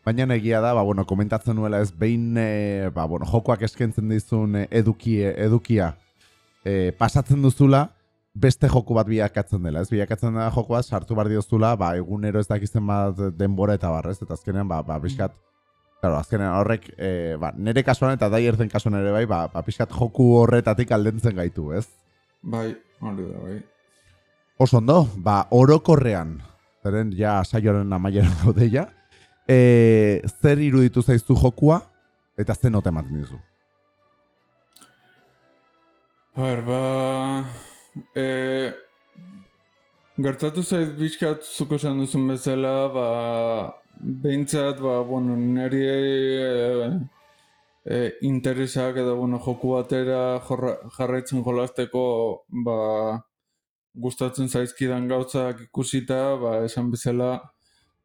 baina egia da, ba, bueno, komentatzen nuela ez, behin, e, ba, bueno, jokoak eskentzen dizun eduki, edukia e, pasatzen duzula, beste joku bat bilakatzen dela, ez? Bilakatzen da joko bat, sartu bar diozula, ba, egunero ez dakizten bat denbora eta barrez, eta azkenean, ba, ba, pixkat, Claro, azkenean horrek, e, ba, nire kasuan eta daierzen kasuan ere bai, ba, ba, pixkat joku horretatik aldentzen gaitu, ez? Bai, hori da, bai. Oso ondo, ba, orokorrean, zeren ja saioaren amaiera gaude ja, e, zer iruditu zaizu jokua, eta zer nota ematen dizu. Ba... E, gertatu zait bizkat zuko esan duzun bezala, ba... Behintzat, ba, bueno, niri e, e, interesak edo, bueno, joku batera jorra, jarraitzen jolasteko, ba... Gustatzen zaizkidan gauzak ikusita, ba, esan bezala,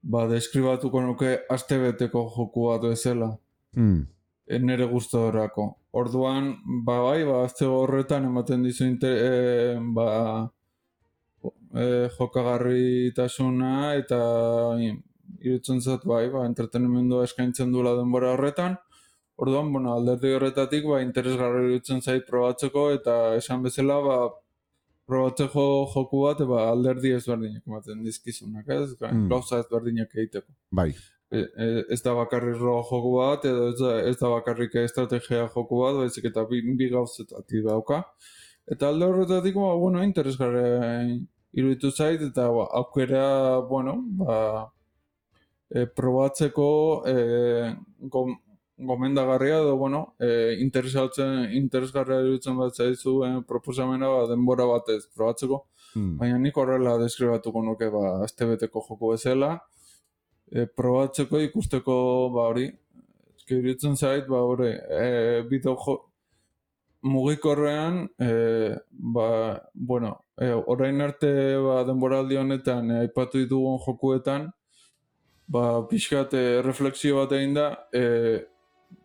ba, deskribatuko nuke astebeteko joku bat bezala Hmm. e, nire gustorako. Orduan, ba bai, ba azte horretan ematen dizu inter, e, ba, e, jokagarritasuna eta irutzen zat bai, ba, entretenimendua eskaintzen duela denbora horretan. Orduan, bueno, alderdi horretatik, ba, interesgarri irutzen zait probatzeko eta esan bezala, ba, probatzeko joku bat, ba, alderdi ezberdinak ematen dizkizunak, ez? Mm. Gauza ezberdinak egiteko Bai, ez da bakarrik ro joku bat, edo ez da, ez da bakarrik estrategia joku bat, baizik eta bi, bi gauzetatik dauka. Eta alde horretatik, ba, bueno, interesgarri iruditu zait, eta ba, aukera, bueno, ba, e, probatzeko e, gom, gomendagarria edo, bueno, e, interesgarria iruditzen bat zaizu e, proposamena ba, denbora batez probatzeko, hmm. Baina nik horrela deskribatuko nuke ba, astebeteko joko bezala. E, probatzeko ikusteko ba hori. Eske iruditzen zait ba hori, e, bideo jo mugikorrean e, ba, bueno, e, orain arte ba, denboraldi honetan e, aipatu ditugun jokuetan ba, pixkat e, refleksio bat egin da e,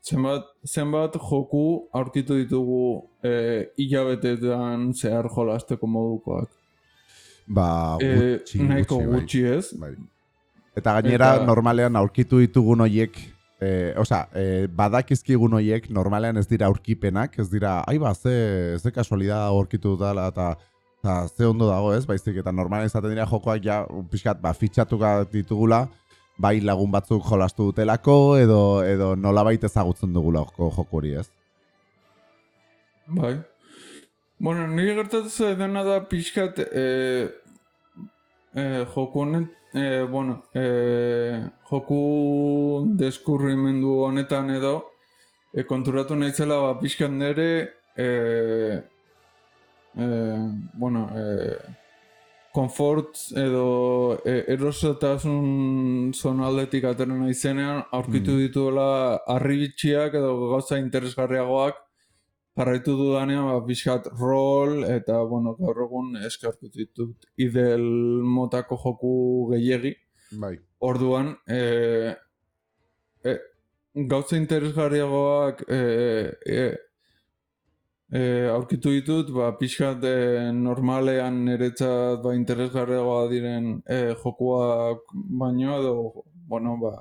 zenbat, zenbat joku aurkitu ditugu e, hilabetetan zehar jolasteko modukoak. Ba, E, gutxi, nahiko gutxi, bai. gutxi ez. Bai. Eta gainera, Eta- normalean aurkitu ditugun hoiek, eh, osea, eh, badakizkigun hoiek, normalean ez dira aurkipenak, ez dira, ai ba, ze, ze kasualidad aurkitu dela, eta, eta ze ondo dago ez, baizik, eta normalean izaten dira jokoak ja, pixkat, ba, fitxatuka ditugula, bai lagun batzuk jolastu dutelako, edo, edo nolabait ezagutzen dugula joko hori ez. Bai. Bueno, nire gertatu zaidana da pixkat e, e, joku honet, e, bueno, e, joku deskurrimendu honetan edo e, konturatu naizela ba, pixkat nire e, e, bueno, e, konfort edo e, erosotasun zonaldetik atera naizenean aurkitu Mm. dituela harribitxiak edo gauza interesgarriagoak jarraitu dudanean ba, pixkat rol eta bueno, gaur egun eskartu ditut idel motako joku gehiegi. Bai. Orduan, e, e, gauza interesgarriagoak e, e, e, aurkitu ditut, ba, pixkat e, normalean niretzat ba, interesgarriagoa diren e, jokuak baino edo, bueno, ba,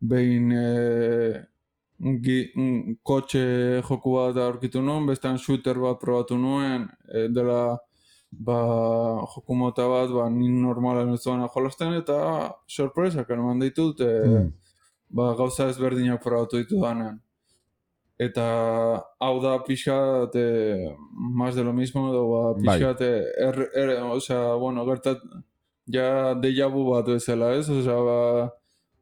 behin e, kotxe joku bat aurkitu nuen, bestean shooter bat probatu nuen, e, dela ba, joku mota bat, ba, ni normalen ez duena jolasten, eta sorpresak eman ditut, e, Mm. ba, gauza ezberdinak probatu ditu danean. Eta hau da pixkat e, más de lo mismo, edo ba, Bai. pixkat, e, er, er, osea, bueno, gertat, ja deja vu bat bezala, ez? Osea, ba,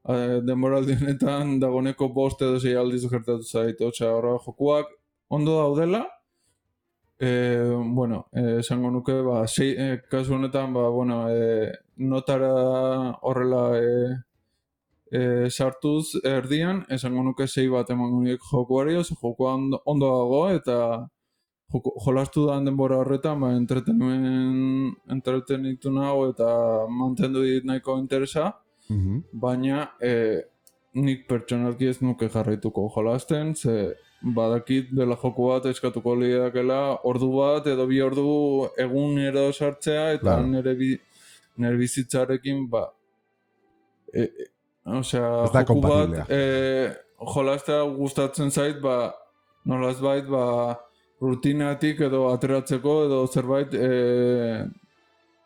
denboraldi honetan dagoneko bost edo sei aldiz gertatu zait, osea, horra jokuak ondo daudela, E, bueno, eh, esango nuke, ba, sei, eh, kasu honetan, ba, bueno, eh, notara horrela eh, eh, sartuz erdian, esango nuke sei bat emango nuke jokuari, oso jokua ondo, ondo dago, eta joko, jolastu da denbora horretan, ba, entretenitu nago eta mantendu dit nahiko interesa, Mhm. baina e, nik pertsonalki ez nuke jarraituko jolasten, ze badakit dela joku bat eskatuko liakela ordu bat edo bi ordu egunero sartzea eta Claro. nere, bi, nere bizitzarekin ba e, e, osea, joku bat e, jolastea gustatzen zait ba nolazbait ba rutinatik edo ateratzeko edo zerbait e,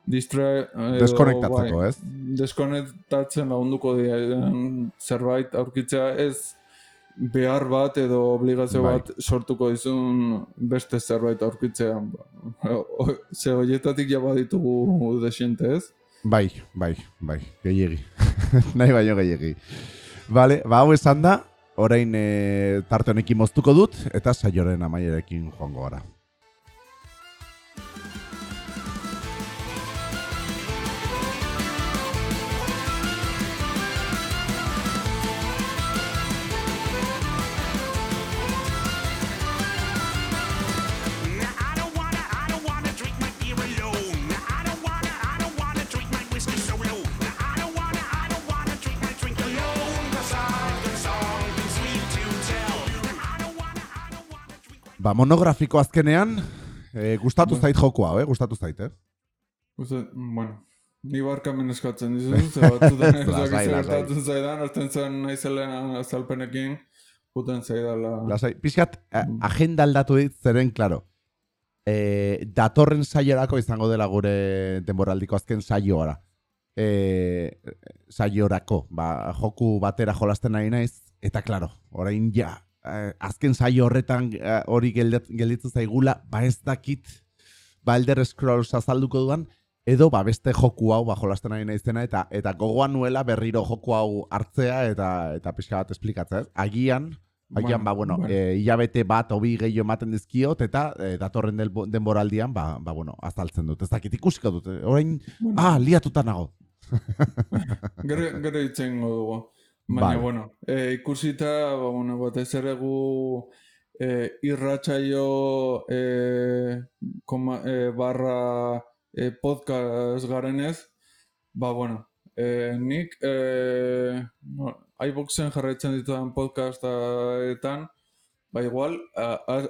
distra edo, Deskonektatzeko, bai, ez? deskonektatzen lagunduko dien zerbait aurkitzea ez behar bat edo obligazio Bai. bat sortuko dizun beste zerbait aurkitzea. O- Ze horietatik jaba ditugu desiente ez? Bai, bai, bai, gehiegi. Nahi baino gehiegi. Vale, ba hau esan da, orain e, tarte honekin moztuko dut, eta saioren amaierekin joango gara. Ba, monografiko azkenean, e, gustatu zait joko hau, eh? Gustatu zait, eh? Uste, bueno, ni barkamen eskatzen dizut, ze batzutan ez lasai. gertatzen zaidan, azten zen naizela azalpenekin, puten zaidala. Lasai, pixkat, a- agenda aldatu dit, zeren, klaro, e, datorren saiorako izango dela gure denboraldiko azken saiora. E, saiorako, ba, joku batera jolasten nahi naiz, eta klaro, orain ja, eh, azken saio horretan eh, hori gelditzen zaigula, ba ez dakit, ba Elder Scrolls azalduko dudan, edo ba beste joku hau ba jolasten nahi naizena eta eta gogoan nuela berriro joku hau hartzea eta eta pixka bat esplikatzea, ez? Agian Agian, ba, bueno, bueno. e, hilabete bat obi gehiago ematen dizkiot, eta e, datorren del, denboraldian, ba, ba, bueno, azaltzen dut. Ez dakit ikusiko dut. eh, Orain, Bueno. ah, liatuta nago. Gero, gero itzengo dugu. Baina, bueno, e, ikusita, ba, bueno, batez ere gu e, irratsaio e, koma, e, barra e, podcast garenez, ba, bueno, e, nik e, no, iVoxen jarraitzen ditudan podcastetan, ba, igual,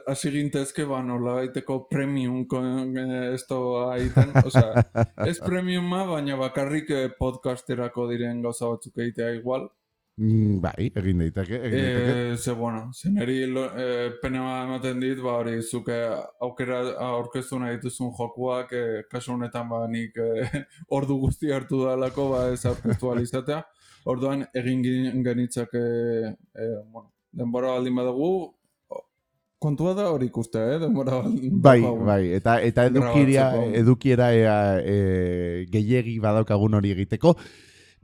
hasi gintezke, ba, nola baiteko premium kon, e, esto egiten, osea, Ez premiuma, baina bakarrik eh, podcasterako diren gauza batzuk egitea igual. Mm, bai, egin daiteke, egin daiteke. E, ze, bueno, zeneri lo, e, pena ematen dit, ba hori, zuke aukera aurkeztu nahi dituzun jokuak, e, kasu honetan ba nik e, ordu guzti hartu dalako, ba ez aurkeztu ahal izatea. Orduan egin gin- genitzake, e, bueno, denbora baldin badugu, kontua da hori ikustea, eh? Denbora Bai, bai, eta eta edukiria, edukiera ea, e, gehiegi badaukagun hori egiteko.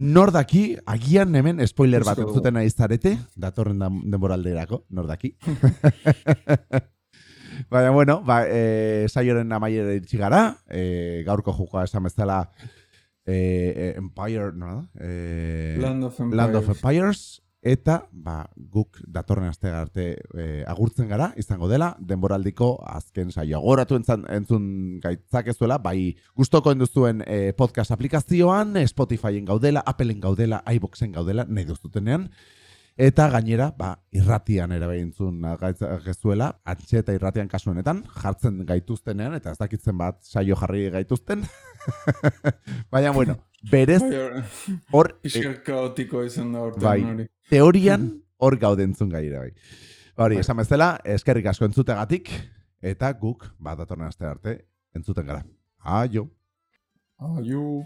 Nor daki, agian hemen spoiler bat entzuten nahi zarete, datorren da, denboralderako, nor daki. Baina, bueno, ba, e, saioren amaiera iritsi gara, e, gaurko jokoa esan bezala e, e, Empire, no? E, Land of Empires. Land of Empires, eta ba, guk datorren aste arte e, agurtzen gara, izango dela, denboraldiko azken saio. Agoratu entzan, entzun gaitzakezuela, bai gustoko duzuen e, podcast aplikazioan, Spotifyen gaudela, Appleen gaudela, iVoxen gaudela, nahi duztutenean, Eta gainera, ba, irratian erabaintzun gezuela, antxe eta irratian kasu honetan, jartzen gaituztenean, eta ez dakitzen bat saio jarri gaituzten. Baina, bueno, berez, Bai, hor- hor, e, Pixka kaotiko izan da orten bai. hori. Teorian hor gaudentzun gaira bai. Hori, esan bezala, eskerrik asko entzutegatik, eta guk, bat datorren aste arte, entzuten gara. Aio! Aiu.